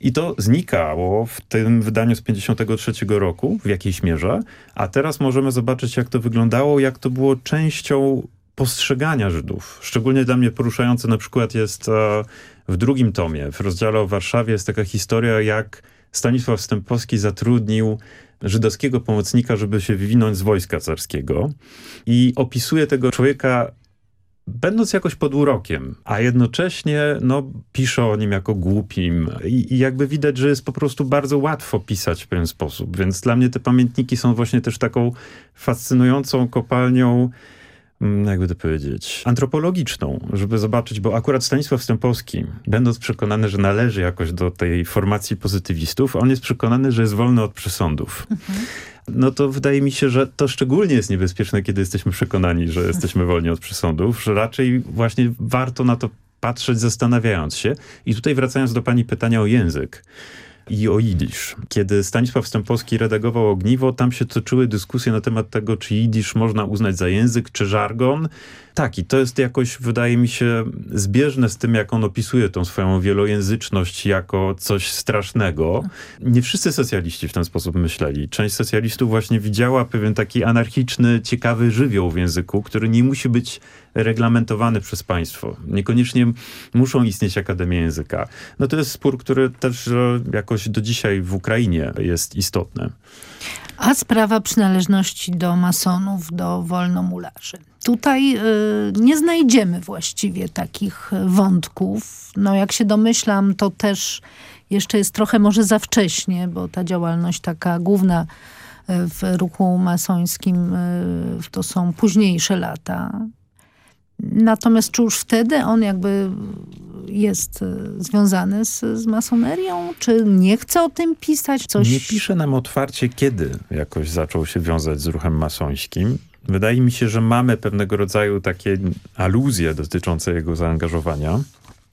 I to znikało w tym wydaniu z 53 roku w jakiejś mierze. A teraz możemy zobaczyć, jak to wyglądało, jak to było częścią postrzegania Żydów. Szczególnie dla mnie poruszające na przykład jest e, w drugim tomie, w rozdziale o Warszawie jest taka historia, jak Stanisław Stępowski zatrudnił żydowskiego pomocnika, żeby się wywinąć z wojska carskiego i opisuje tego człowieka będąc jakoś pod urokiem, a jednocześnie no, pisze o nim jako głupim I, i jakby widać, że jest po prostu bardzo łatwo pisać w pewien sposób, więc dla mnie te pamiętniki są właśnie też taką fascynującą kopalnią jakby to powiedzieć, antropologiczną, żeby zobaczyć, bo akurat Stanisław Stępowski, będąc przekonany, że należy jakoś do tej formacji pozytywistów, on jest przekonany, że jest wolny od przesądów. Mhm. No to wydaje mi się, że to szczególnie jest niebezpieczne, kiedy jesteśmy przekonani, że jesteśmy wolni od przesądów, że raczej właśnie warto na to patrzeć, zastanawiając się. I tutaj wracając do pani pytania o język i o jidysz. Kiedy Stanisław Stępowski redagował Ogniwo, tam się toczyły dyskusje na temat tego, czy jidysz można uznać za język, czy żargon. Tak, i to jest jakoś, wydaje mi się, zbieżne z tym, jak on opisuje tą swoją wielojęzyczność jako coś strasznego. Nie wszyscy socjaliści w ten sposób myśleli. Część socjalistów właśnie widziała pewien taki anarchiczny, ciekawy żywioł w języku, który nie musi być reglamentowany przez państwo. Niekoniecznie muszą istnieć Akademie Języka. No to jest spór, który też jakoś do dzisiaj w Ukrainie jest istotny. A sprawa przynależności do masonów, do wolnomularzy. Tutaj y, nie znajdziemy właściwie takich wątków. No jak się domyślam, to też jeszcze jest trochę może za wcześnie, bo ta działalność taka główna y, w ruchu masońskim y, to są późniejsze lata. Natomiast czy już wtedy on jakby jest e, związany z, z masonerią? Czy nie chce o tym pisać? Coś... Nie pisze nam otwarcie, kiedy jakoś zaczął się wiązać z ruchem masońskim. Wydaje mi się, że mamy pewnego rodzaju takie aluzje dotyczące jego zaangażowania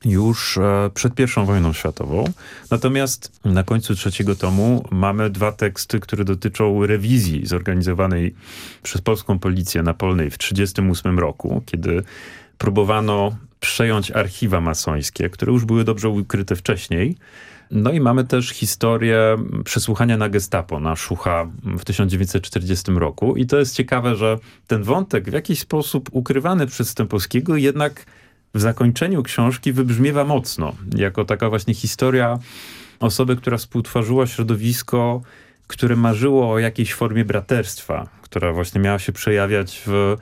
już e, przed I wojną światową. Natomiast na końcu trzeciego tomu mamy dwa teksty, które dotyczą rewizji zorganizowanej przez polską policję na Polnej w 1938 roku, kiedy próbowano przejąć archiwa masońskie, które już były dobrze ukryte wcześniej. No i mamy też historię przesłuchania na gestapo, na Szucha w 1940 roku. I to jest ciekawe, że ten wątek w jakiś sposób ukrywany przez Stępowskiego jednak w zakończeniu książki wybrzmiewa mocno. Jako taka właśnie historia osoby, która współtworzyła środowisko, które marzyło o jakiejś formie braterstwa, która właśnie miała się przejawiać w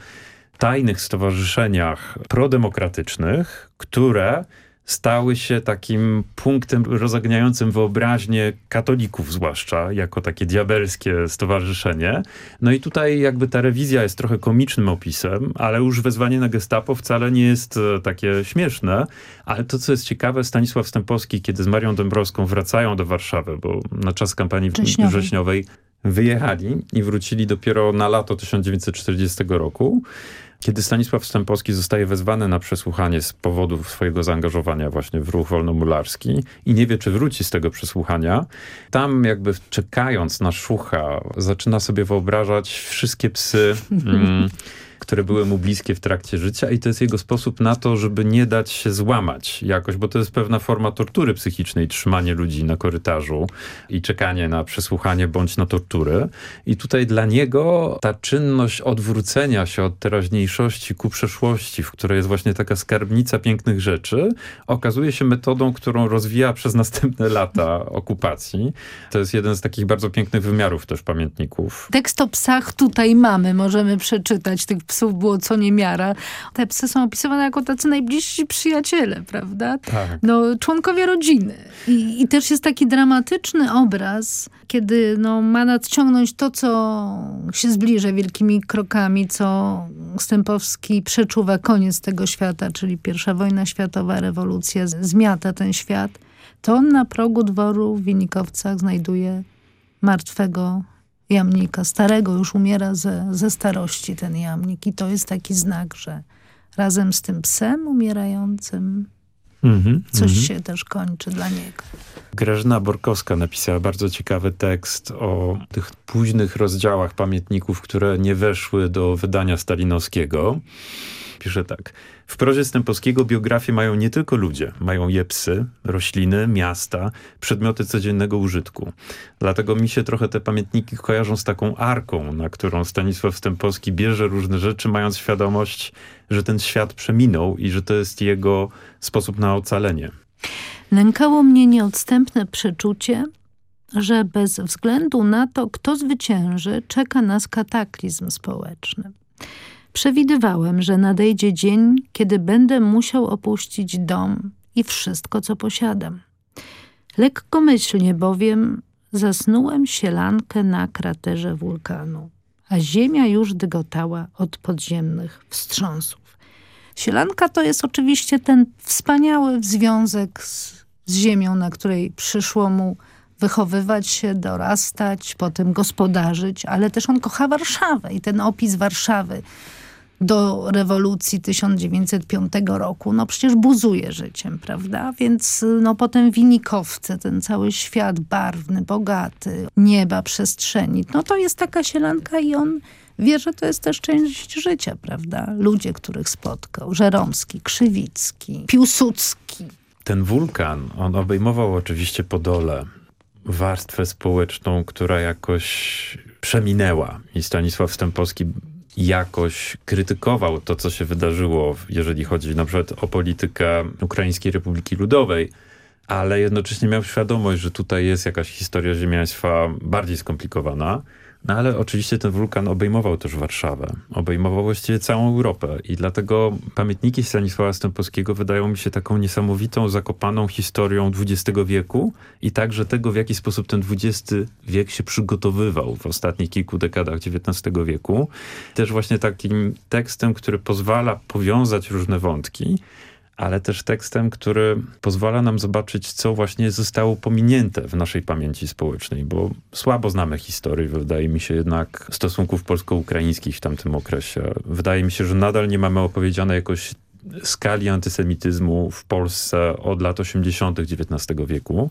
tajnych stowarzyszeniach prodemokratycznych, które stały się takim punktem rozogniającym wyobraźnię katolików zwłaszcza, jako takie diabelskie stowarzyszenie. No i tutaj jakby ta rewizja jest trochę komicznym opisem, ale już wezwanie na gestapo wcale nie jest e, takie śmieszne. Ale to, co jest ciekawe, Stanisław Stępowski, kiedy z Marią Dąbrowską wracają do Warszawy, bo na czas kampanii wrześniowej, wrześniowej wyjechali i wrócili dopiero na lato 1940 roku, kiedy Stanisław Stępowski zostaje wezwany na przesłuchanie z powodu swojego zaangażowania właśnie w ruch wolnomularski i nie wie, czy wróci z tego przesłuchania, tam jakby czekając na szucha, zaczyna sobie wyobrażać wszystkie psy... Mm, które były mu bliskie w trakcie życia i to jest jego sposób na to, żeby nie dać się złamać jakoś, bo to jest pewna forma tortury psychicznej, trzymanie ludzi na korytarzu i czekanie na przesłuchanie bądź na tortury. I tutaj dla niego ta czynność odwrócenia się od teraźniejszości ku przeszłości, w której jest właśnie taka skarbnica pięknych rzeczy, okazuje się metodą, którą rozwija przez następne lata okupacji. To jest jeden z takich bardzo pięknych wymiarów też pamiętników. Tekst o psach tutaj mamy, możemy przeczytać tych psów było co niemiara. Te psy są opisywane jako tacy najbliżsi przyjaciele, prawda? Tak. No, członkowie rodziny. I, I, też jest taki dramatyczny obraz, kiedy no, ma nadciągnąć to, co się zbliża wielkimi krokami, co Stępowski przeczuwa koniec tego świata, czyli pierwsza wojna światowa, rewolucja zmiata ten świat, to on na progu dworu w Winikowcach znajduje martwego jamnika starego, już umiera ze, ze starości ten jamnik i to jest taki znak, że razem z tym psem umierającym Mhm, Coś mhm. się też kończy dla niego. Grażyna Borkowska napisała bardzo ciekawy tekst o tych późnych rozdziałach pamiętników, które nie weszły do wydania stalinowskiego. Pisze tak. W prozie Stępowskiego biografie mają nie tylko ludzie, mają je psy, rośliny, miasta, przedmioty codziennego użytku. Dlatego mi się trochę te pamiętniki kojarzą z taką arką, na którą Stanisław Stępowski bierze różne rzeczy, mając świadomość, że ten świat przeminął i że to jest jego sposób na ocalenie. Nękało mnie nieodstępne przeczucie, że bez względu na to, kto zwycięży, czeka nas kataklizm społeczny. Przewidywałem, że nadejdzie dzień, kiedy będę musiał opuścić dom i wszystko, co posiadam. Lekkomyślnie bowiem zasnułem sielankę na kraterze wulkanu, a ziemia już dygotała od podziemnych wstrząsów. Sielanka to jest oczywiście ten wspaniały związek z, z ziemią, na której przyszło mu wychowywać się, dorastać, potem gospodarzyć, ale też on kocha Warszawę i ten opis Warszawy do rewolucji 1905 roku, no przecież buzuje życiem, prawda? Więc no potem Winikowce, ten cały świat barwny, bogaty, nieba, przestrzeni, no to jest taka sielanka i on wie, że to jest też część życia, prawda? Ludzie, których spotkał, Żeromski, Krzywicki, Piłsudski. Ten wulkan, on obejmował oczywiście Podole, warstwę społeczną, która jakoś przeminęła i Stanisław Stępowski jakoś krytykował to, co się wydarzyło, jeżeli chodzi na przykład o politykę Ukraińskiej Republiki Ludowej, ale jednocześnie miał świadomość, że tutaj jest jakaś historia ziemiaństwa bardziej skomplikowana. No ale oczywiście ten wulkan obejmował też Warszawę, obejmował właściwie całą Europę i dlatego pamiętniki Stanisława Stępowskiego wydają mi się taką niesamowitą, zakopaną historią XX wieku i także tego, w jaki sposób ten XX wiek się przygotowywał w ostatnich kilku dekadach XIX wieku. Też właśnie takim tekstem, który pozwala powiązać różne wątki, ale też tekstem, który pozwala nam zobaczyć, co właśnie zostało pominięte w naszej pamięci społecznej, bo słabo znamy historii, wydaje mi się jednak, stosunków polsko-ukraińskich w tamtym okresie. Wydaje mi się, że nadal nie mamy opowiedzianej jakoś skali antysemityzmu w Polsce od lat 80. XIX wieku.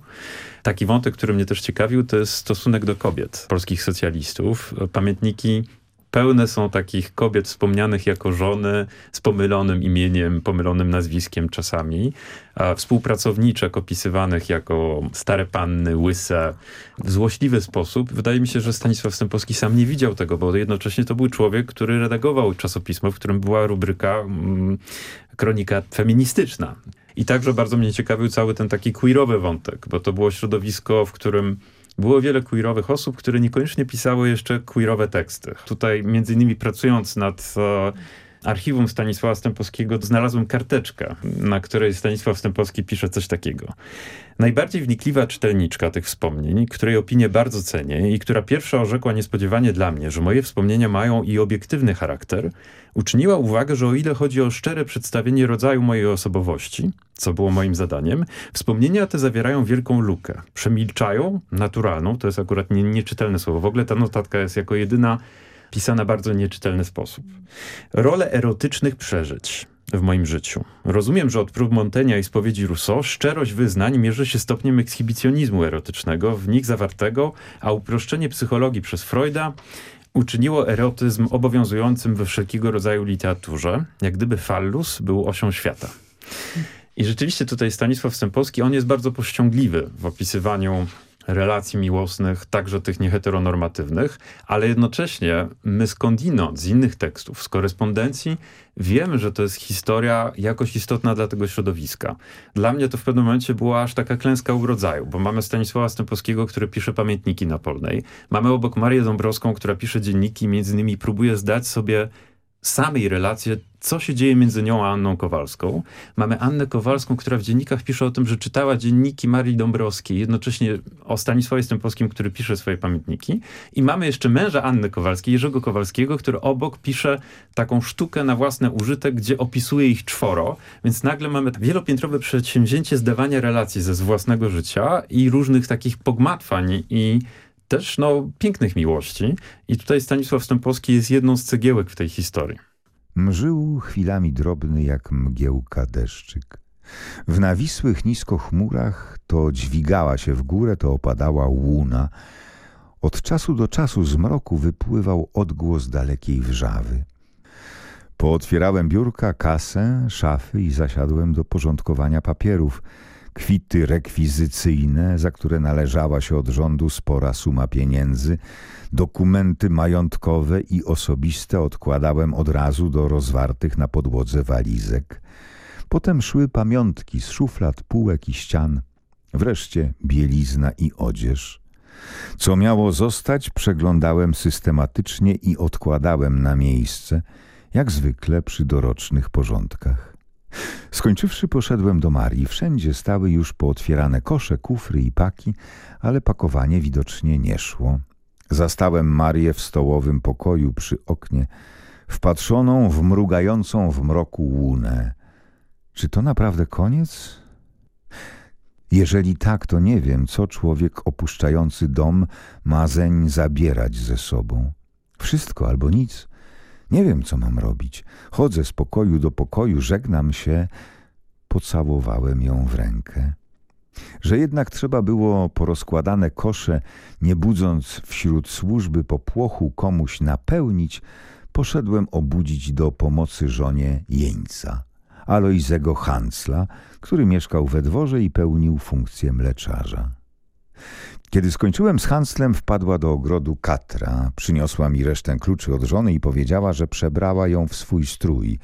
Taki wątek, który mnie też ciekawił, to jest stosunek do kobiet, polskich socjalistów. Pamiętniki pełne są takich kobiet wspomnianych jako żony z pomylonym imieniem, pomylonym nazwiskiem czasami, a współpracowniczek opisywanych jako stare panny, łyse, w złośliwy sposób. Wydaje mi się, że Stanisław Stępowski sam nie widział tego, bo jednocześnie to był człowiek, który redagował czasopismo, w którym była rubryka mm, kronika feministyczna. I także bardzo mnie ciekawił cały ten taki queerowy wątek, bo to było środowisko, w którym było wiele queerowych osób, które niekoniecznie pisały jeszcze queerowe teksty. Tutaj między innymi pracując nad e, archiwum Stanisława Stępowskiego znalazłem karteczkę, na której Stanisław Stępowski pisze coś takiego. Najbardziej wnikliwa czytelniczka tych wspomnień, której opinię bardzo cenię i która pierwsza orzekła niespodziewanie dla mnie, że moje wspomnienia mają i obiektywny charakter, uczyniła uwagę, że o ile chodzi o szczere przedstawienie rodzaju mojej osobowości, co było moim zadaniem, wspomnienia te zawierają wielką lukę. Przemilczają, naturalną, to jest akurat nie, nieczytelne słowo. W ogóle ta notatka jest jako jedyna pisana bardzo nieczytelny sposób. Rolę erotycznych przeżyć w moim życiu. Rozumiem, że od prób Montaigne i spowiedzi Rousseau szczerość wyznań mierzy się stopniem ekshibicjonizmu erotycznego, w nich zawartego, a uproszczenie psychologii przez Freuda uczyniło erotyzm obowiązującym we wszelkiego rodzaju literaturze, jak gdyby fallus był osią świata. I rzeczywiście tutaj Stanisław Stępowski, on jest bardzo pościągliwy w opisywaniu relacji miłosnych, także tych nieheteronormatywnych, ale jednocześnie my skądinąd, z innych tekstów, z korespondencji, wiemy, że to jest historia jakoś istotna dla tego środowiska. Dla mnie to w pewnym momencie była aż taka klęska urodzaju, bo mamy Stanisława Stępowskiego, który pisze pamiętniki na Polnej, mamy obok Marię Dąbrowską, która pisze dzienniki między innymi próbuje zdać sobie samej relację, co się dzieje między nią a Anną Kowalską. Mamy Annę Kowalską, która w dziennikach pisze o tym, że czytała dzienniki Marii Dąbrowskiej, jednocześnie o Stanisławie Stępowskim, który pisze swoje pamiętniki. I mamy jeszcze męża Anny Kowalskiej, Jerzego Kowalskiego, który obok pisze taką sztukę na własny użytek, gdzie opisuje ich czworo. Więc nagle mamy wielopiętrowe przedsięwzięcie zdawania relacji ze własnego życia i różnych takich pogmatwań i też no, pięknych miłości. I tutaj Stanisław Stępowski jest jedną z cegiełek w tej historii. Mżył chwilami drobny jak mgiełka deszczyk. W nawisłych nisko chmurach to dźwigała się w górę, to opadała łuna. Od czasu do czasu z mroku wypływał odgłos dalekiej wrzawy. Pootwierałem biurka, kasę, szafy i zasiadłem do porządkowania papierów. Kwity rekwizycyjne, za które należała się od rządu spora suma pieniędzy, dokumenty majątkowe i osobiste odkładałem od razu do rozwartych na podłodze walizek. Potem szły pamiątki z szuflad, półek i ścian. Wreszcie bielizna i odzież. Co miało zostać, przeglądałem systematycznie i odkładałem na miejsce, jak zwykle przy dorocznych porządkach. Skończywszy, poszedłem do Marii. Wszędzie stały już pootwierane kosze, kufry i paki, ale pakowanie widocznie nie szło. Zastałem Marię w stołowym pokoju przy oknie, wpatrzoną w mrugającą w mroku łunę. Czy to naprawdę koniec? Jeżeli tak, to nie wiem, co człowiek opuszczający dom ma zeń zabierać ze sobą. Wszystko albo nic. Nie wiem, co mam robić. Chodzę z pokoju do pokoju, żegnam się. Pocałowałem ją w rękę. Że jednak trzeba było porozkładane kosze, nie budząc wśród służby popłochu komuś napełnić, poszedłem obudzić do pomocy żonie jeńca, Alojzego Hansla, który mieszkał we dworze i pełnił funkcję mleczarza. Kiedy skończyłem z Hanslem, wpadła do ogrodu Katra, przyniosła mi resztę kluczy od żony i powiedziała, że przebrała ją w swój strój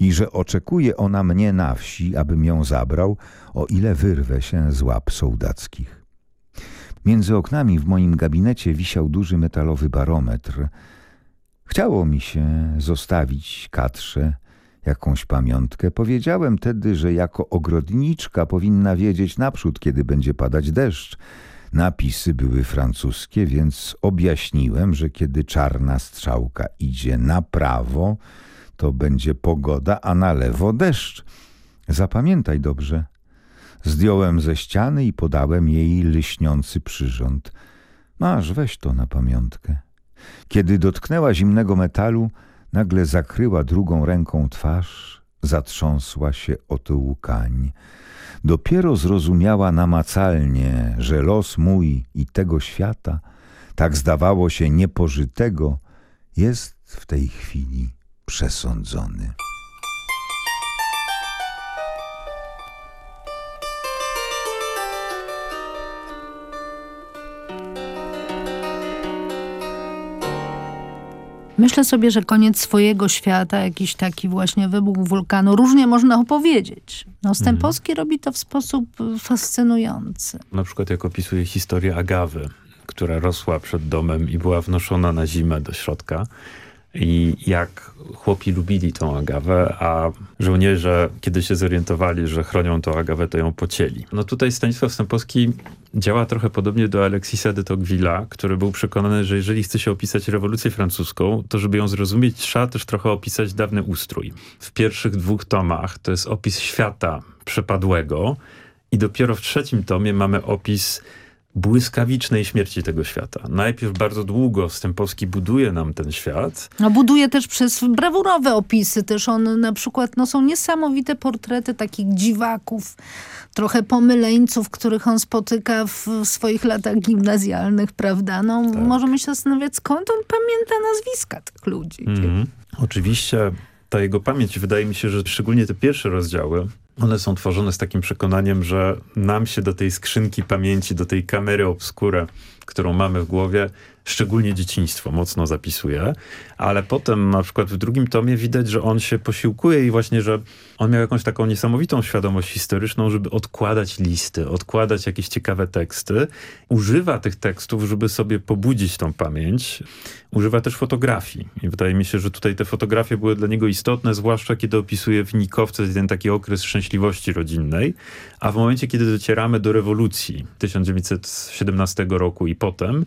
i że oczekuje ona mnie na wsi, abym ją zabrał, o ile wyrwę się z łap sołdackich. Między oknami w moim gabinecie wisiał duży metalowy barometr. Chciało mi się zostawić Katrze jakąś pamiątkę. Powiedziałem tedy, że jako ogrodniczka powinna wiedzieć naprzód, kiedy będzie padać deszcz, Napisy były francuskie, więc objaśniłem, że kiedy czarna strzałka idzie na prawo, to będzie pogoda, a na lewo deszcz. Zapamiętaj dobrze. Zdjąłem ze ściany i podałem jej lśniący przyrząd. Masz, weź to na pamiątkę. Kiedy dotknęła zimnego metalu, nagle zakryła drugą ręką twarz, zatrząsła się o łkań dopiero zrozumiała namacalnie, że los mój i tego świata, tak zdawało się niepożytego, jest w tej chwili przesądzony. Myślę sobie, że koniec swojego świata, jakiś taki właśnie wybuch wulkanu, różnie można opowiedzieć. No, Stępowski mhm. robi to w sposób fascynujący. Na przykład jak opisuje historię Agawy, która rosła przed domem i była wnoszona na zimę do środka i jak chłopi lubili tą agawę, a żołnierze, kiedy się zorientowali, że chronią tą agawę, to ją pocięli. No tutaj Stanisław Stępowski działa trochę podobnie do Alexisa de Tocqueville'a, który był przekonany, że jeżeli chce się opisać rewolucję francuską, to żeby ją zrozumieć, trzeba też trochę opisać dawny ustrój. W pierwszych dwóch tomach to jest opis świata przepadłego i dopiero w trzecim tomie mamy opis błyskawicznej śmierci tego świata. Najpierw bardzo długo Stępowski buduje nam ten świat. No buduje też przez brawurowe opisy. Też on na przykład, no są niesamowite portrety takich dziwaków, trochę pomyleńców, których on spotyka w swoich latach gimnazjalnych, prawda? No tak. możemy się zastanawiać, skąd on pamięta nazwiska tych ludzi. Mm Oczywiście ta jego pamięć, wydaje mi się, że szczególnie te pierwsze rozdziały, one są tworzone z takim przekonaniem, że nam się do tej skrzynki pamięci, do tej kamery obskure, którą mamy w głowie, szczególnie dzieciństwo mocno zapisuje, ale potem na przykład w drugim tomie widać, że on się posiłkuje i właśnie, że on miał jakąś taką niesamowitą świadomość historyczną, żeby odkładać listy, odkładać jakieś ciekawe teksty. Używa tych tekstów, żeby sobie pobudzić tą pamięć. Używa też fotografii i wydaje mi się, że tutaj te fotografie były dla niego istotne, zwłaszcza kiedy opisuje w Nikowce ten taki okres szczęśliwości rodzinnej, a w momencie, kiedy docieramy do rewolucji 1917 roku i potem,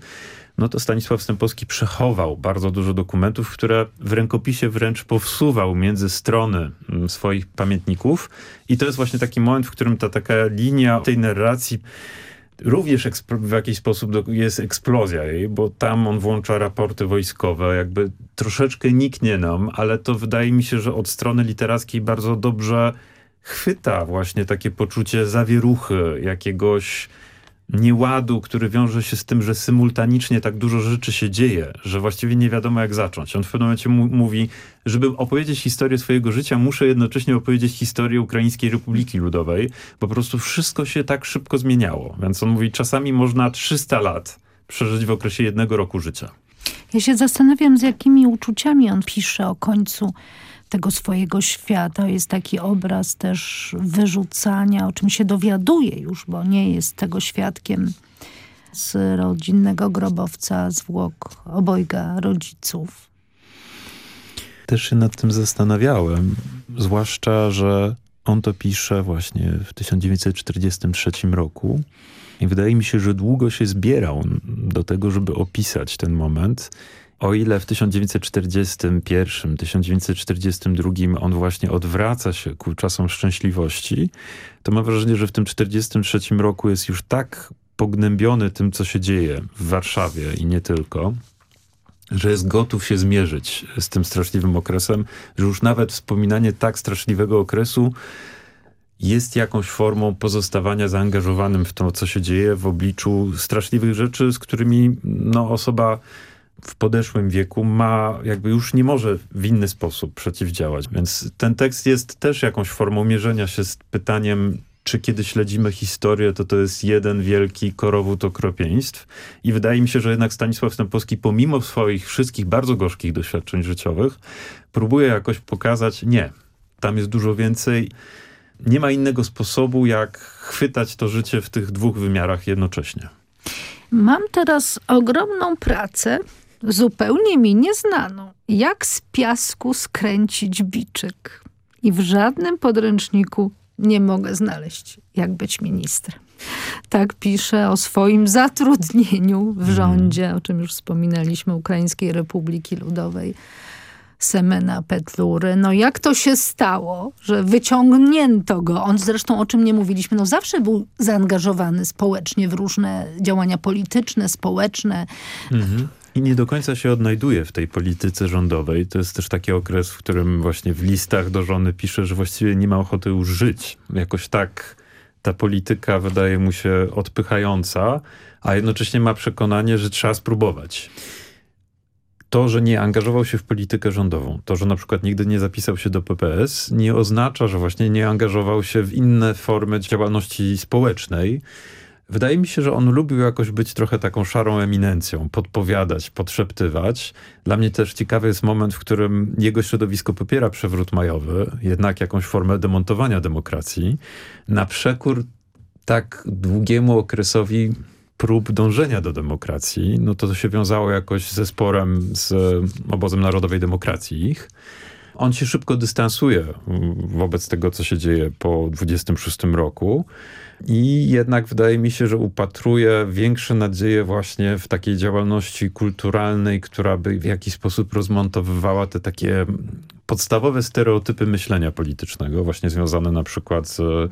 no to Stanisław Stępowski przechował bardzo dużo dokumentów, które w rękopisie wręcz powsuwał między strony mm, swoich pamiętników. I to jest właśnie taki moment, w którym ta taka linia tej narracji również w jakiś sposób jest eksplozja jej, bo tam on włącza raporty wojskowe, jakby troszeczkę niknie nam, ale to wydaje mi się, że od strony literackiej bardzo dobrze chwyta właśnie takie poczucie zawieruchy, jakiegoś nieładu, który wiąże się z tym, że symultanicznie tak dużo rzeczy się dzieje, że właściwie nie wiadomo jak zacząć. On w pewnym momencie mówi, żeby opowiedzieć historię swojego życia, muszę jednocześnie opowiedzieć historię Ukraińskiej Republiki Ludowej, po prostu wszystko się tak szybko zmieniało. Więc on mówi, czasami można 300 lat przeżyć w okresie jednego roku życia. Ja się zastanawiam, z jakimi uczuciami on pisze o końcu tego swojego świata. Jest taki obraz też wyrzucania, o czym się dowiaduje już, bo nie jest tego świadkiem z rodzinnego grobowca zwłok obojga rodziców. Też się nad tym zastanawiałem, zwłaszcza, że on to pisze właśnie w 1943 roku i wydaje mi się, że długo się zbierał do tego, żeby opisać ten moment. O ile w 1941, 1942 on właśnie odwraca się ku czasom szczęśliwości, to mam wrażenie, że w tym 1943 roku jest już tak pognębiony tym, co się dzieje w Warszawie i nie tylko, że jest gotów się zmierzyć z tym straszliwym okresem, że już nawet wspominanie tak straszliwego okresu jest jakąś formą pozostawania zaangażowanym w to, co się dzieje w obliczu straszliwych rzeczy, z którymi no, osoba w podeszłym wieku ma, jakby już nie może w inny sposób przeciwdziałać. Więc ten tekst jest też jakąś formą mierzenia się z pytaniem, czy kiedy śledzimy historię, to to jest jeden wielki korowód okropieństw. I wydaje mi się, że jednak Stanisław Stępowski, pomimo swoich wszystkich bardzo gorzkich doświadczeń życiowych, próbuje jakoś pokazać, nie, tam jest dużo więcej. Nie ma innego sposobu, jak chwytać to życie w tych dwóch wymiarach jednocześnie. Mam teraz ogromną pracę zupełnie mi nieznaną. Jak z piasku skręcić biczyk? I w żadnym podręczniku nie mogę znaleźć, jak być ministrem. Tak pisze o swoim zatrudnieniu w rządzie, o czym już wspominaliśmy, Ukraińskiej Republiki Ludowej. Semena Petlury. No jak to się stało, że wyciągnięto go? On zresztą, o czym nie mówiliśmy, no zawsze był zaangażowany społecznie w różne działania polityczne, społeczne. Mhm. I nie do końca się odnajduje w tej polityce rządowej. To jest też taki okres, w którym właśnie w listach do żony pisze, że właściwie nie ma ochoty już żyć. Jakoś tak ta polityka wydaje mu się odpychająca, a jednocześnie ma przekonanie, że trzeba spróbować. To, że nie angażował się w politykę rządową, to, że na przykład nigdy nie zapisał się do PPS, nie oznacza, że właśnie nie angażował się w inne formy działalności społecznej, Wydaje mi się, że on lubił jakoś być trochę taką szarą eminencją, podpowiadać, podszeptywać. Dla mnie też ciekawy jest moment, w którym jego środowisko popiera przewrót majowy, jednak jakąś formę demontowania demokracji, na przekór tak długiemu okresowi prób dążenia do demokracji, no to to się wiązało jakoś ze sporem z obozem Narodowej Demokracji ich. On się szybko dystansuje wobec tego, co się dzieje po 26 roku. I jednak wydaje mi się, że upatruje większe nadzieje właśnie w takiej działalności kulturalnej, która by w jakiś sposób rozmontowywała te takie podstawowe stereotypy myślenia politycznego, właśnie związane na przykład z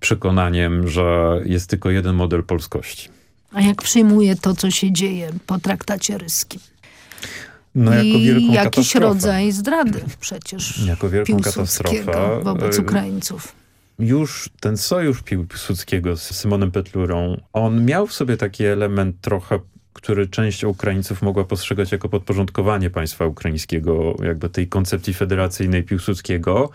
przekonaniem, że jest tylko jeden model polskości. A jak przyjmuje to, co się dzieje po traktacie ryskim? No, jako I jakiś rodzaj zdrady przecież jako wielką katastrofę wobec Ukraińców już ten sojusz Piłsudskiego z Symonem Petlurą, on miał w sobie taki element trochę który część Ukraińców mogła postrzegać jako podporządkowanie państwa ukraińskiego, jakby tej koncepcji federacyjnej Piłsudskiego,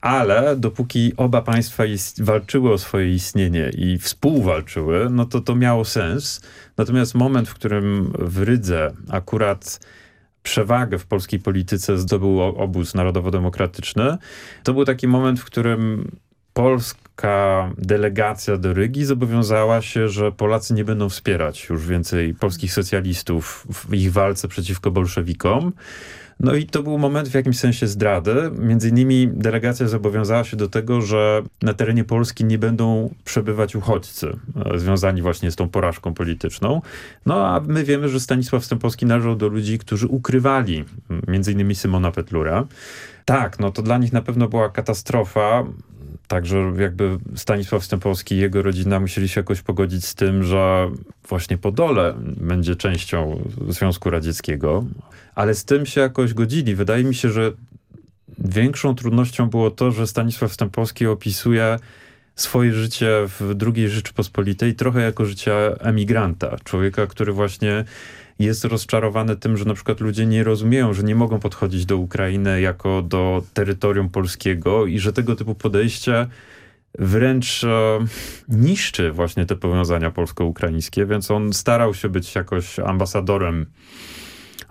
ale dopóki oba państwa walczyły o swoje istnienie i współwalczyły, no to to miało sens. Natomiast moment, w którym w Rydze akurat przewagę w polskiej polityce zdobył obóz narodowo-demokratyczny, to był taki moment, w którym polska delegacja do Rygi zobowiązała się, że Polacy nie będą wspierać już więcej polskich socjalistów w ich walce przeciwko bolszewikom. No i to był moment w jakimś sensie zdrady. Między innymi delegacja zobowiązała się do tego, że na terenie Polski nie będą przebywać uchodźcy e, związani właśnie z tą porażką polityczną. No a my wiemy, że Stanisław Stępowski należał do ludzi, którzy ukrywali między innymi Simona Petlura. Tak, no to dla nich na pewno była katastrofa. Także jakby Stanisław Stępowski i jego rodzina musieli się jakoś pogodzić z tym, że właśnie Podole będzie częścią Związku Radzieckiego, ale z tym się jakoś godzili. Wydaje mi się, że większą trudnością było to, że Stanisław Stępowski opisuje swoje życie w II Rzeczypospolitej trochę jako życie emigranta. Człowieka, który właśnie jest rozczarowany tym, że na przykład ludzie nie rozumieją, że nie mogą podchodzić do Ukrainy jako do terytorium polskiego i że tego typu podejście wręcz e, niszczy właśnie te powiązania polsko-ukraińskie, więc on starał się być jakoś ambasadorem,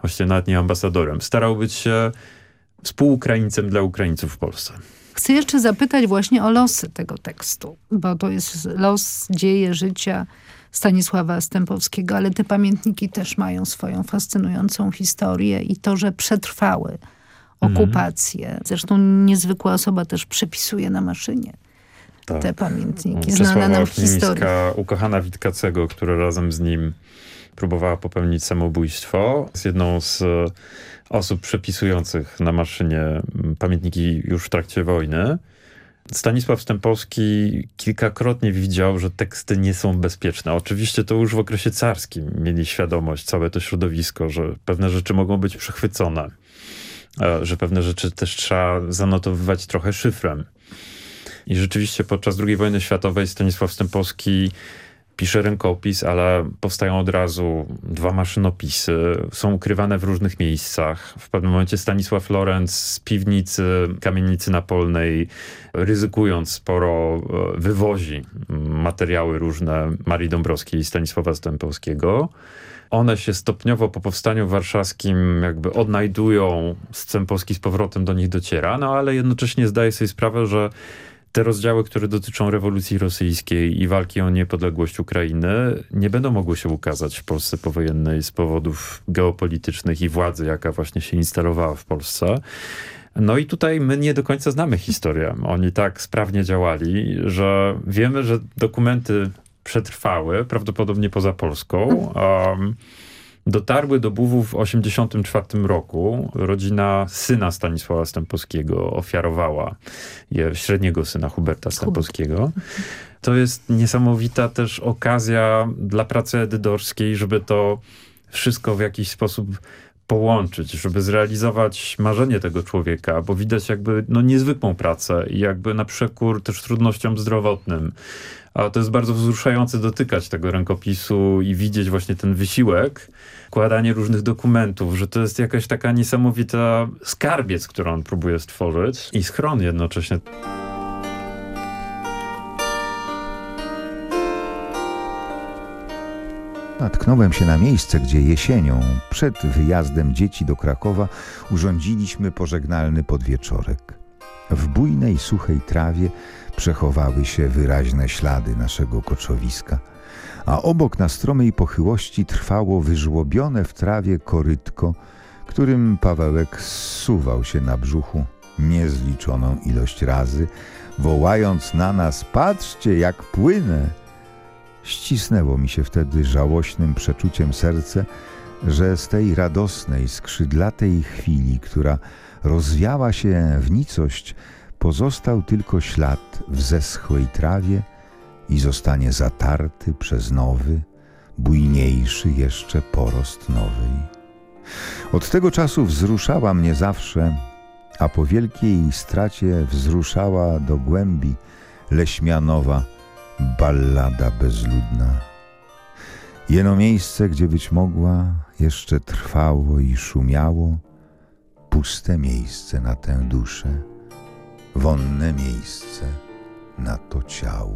właśnie nawet nie ambasadorem, starał być się współukraińcem dla Ukraińców w Polsce. Chcę jeszcze zapytać właśnie o losy tego tekstu, bo to jest los dzieje życia Stanisława Stępowskiego, ale te pamiętniki też mają swoją fascynującą historię i to, że przetrwały okupację. Mhm. Zresztą niezwykła osoba też przepisuje na maszynie tak. te pamiętniki. Znana nam historia. ukochana Witkacego, która razem z nim próbowała popełnić samobójstwo. Z jedną z osób przepisujących na maszynie pamiętniki już w trakcie wojny. Stanisław Stępowski kilkakrotnie widział, że teksty nie są bezpieczne. Oczywiście to już w okresie carskim mieli świadomość, całe to środowisko, że pewne rzeczy mogą być przechwycone, e, że pewne rzeczy też trzeba zanotowywać trochę szyfrem. I rzeczywiście podczas II wojny światowej Stanisław Stępowski pisze rękopis, ale powstają od razu dwa maszynopisy, są ukrywane w różnych miejscach. W pewnym momencie Stanisław Lorenz z piwnicy kamienicy napolnej, ryzykując sporo, e, wywozi materiały różne Marii Dąbrowskiej i Stanisława Stępowskiego. One się stopniowo po powstaniu warszawskim jakby odnajdują, Stępowski z powrotem do nich dociera, no ale jednocześnie zdaje sobie sprawę, że te rozdziały, które dotyczą rewolucji rosyjskiej i walki o niepodległość Ukrainy, nie będą mogły się ukazać w Polsce powojennej z powodów geopolitycznych i władzy, jaka właśnie się instalowała w Polsce. No i tutaj my nie do końca znamy historię. Oni tak sprawnie działali, że wiemy, że dokumenty przetrwały, prawdopodobnie poza Polską. Um, dotarły do Buwów w 1984 roku. Rodzina syna Stanisława Stępowskiego ofiarowała je, średniego syna Huberta Stępowskiego. To jest niesamowita też okazja dla pracy edytorskiej, żeby to wszystko w jakiś sposób połączyć, żeby zrealizować marzenie tego człowieka, bo widać jakby no, niezwykłą pracę i jakby na przekór też trudnościom zdrowotnym. A to jest bardzo wzruszające dotykać tego rękopisu i widzieć właśnie ten wysiłek, kładanie różnych dokumentów, że to jest jakaś taka niesamowita skarbiec, którą on próbuje stworzyć i schron jednocześnie. Natknąłem się na miejsce, gdzie jesienią, przed wyjazdem dzieci do Krakowa, urządziliśmy pożegnalny podwieczorek. W bujnej, suchej trawie przechowały się wyraźne ślady naszego koczowiska, a obok na stromej pochyłości trwało wyżłobione w trawie korytko, którym Pawełek zsuwał się na brzuchu niezliczoną ilość razy, wołając na nas: Patrzcie, jak płynę! Ścisnęło mi się wtedy żałośnym przeczuciem serce, że z tej radosnej, skrzydlatej chwili, która rozwiała się w nicość, pozostał tylko ślad w zeschłej trawie i zostanie zatarty przez nowy, bujniejszy jeszcze porost nowej. Od tego czasu wzruszała mnie zawsze, a po wielkiej stracie wzruszała do głębi leśmianowa ballada bezludna. Jeno miejsce, gdzie być mogła, jeszcze trwało i szumiało, puste miejsce na tę duszę wonne miejsce na to ciało.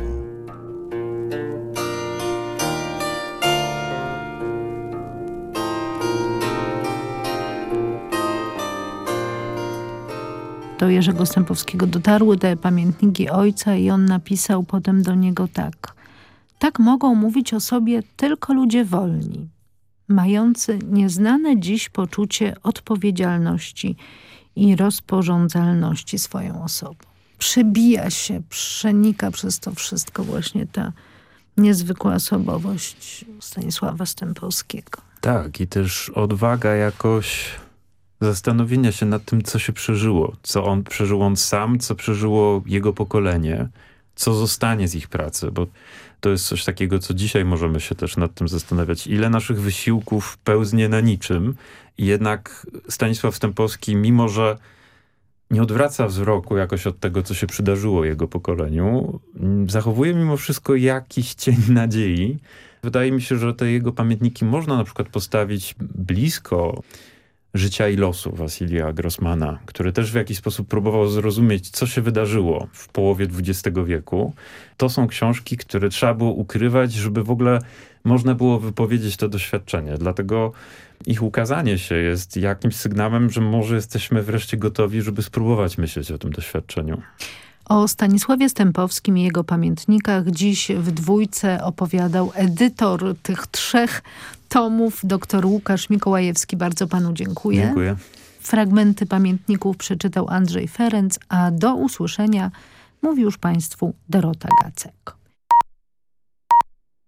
Do Jerzego Stępowskiego dotarły te pamiętniki ojca i on napisał potem do niego tak. Tak mogą mówić o sobie tylko ludzie wolni, mający nieznane dziś poczucie odpowiedzialności i rozporządzalności swoją osobą. Przebija się, przenika przez to wszystko właśnie ta niezwykła osobowość Stanisława Stępowskiego. Tak, i też odwaga jakoś zastanowienia się nad tym, co się przeżyło. Co on przeżył on sam, co przeżyło jego pokolenie, co zostanie z ich pracy, bo to jest coś takiego, co dzisiaj możemy się też nad tym zastanawiać. Ile naszych wysiłków pełznie na niczym jednak Stanisław Stępowski, mimo że nie odwraca wzroku jakoś od tego, co się przydarzyło jego pokoleniu. Zachowuje mimo wszystko jakiś cień nadziei. Wydaje mi się, że te jego pamiętniki można na przykład postawić blisko życia i losu Wasilija Grossmana, który też w jakiś sposób próbował zrozumieć, co się wydarzyło w połowie XX wieku. To są książki, które trzeba było ukrywać, żeby w ogóle można było wypowiedzieć to doświadczenie. Dlatego ich ukazanie się jest jakimś sygnałem, że może jesteśmy wreszcie gotowi, żeby spróbować myśleć o tym doświadczeniu. O Stanisławie Stępowskim i jego pamiętnikach dziś w dwójce opowiadał edytor tych trzech tomów, dr Łukasz Mikołajewski. Bardzo panu dziękuję. Dziękuję. Fragmenty pamiętników przeczytał Andrzej Ferenc, a do usłyszenia mówi już państwu Dorota Gacek.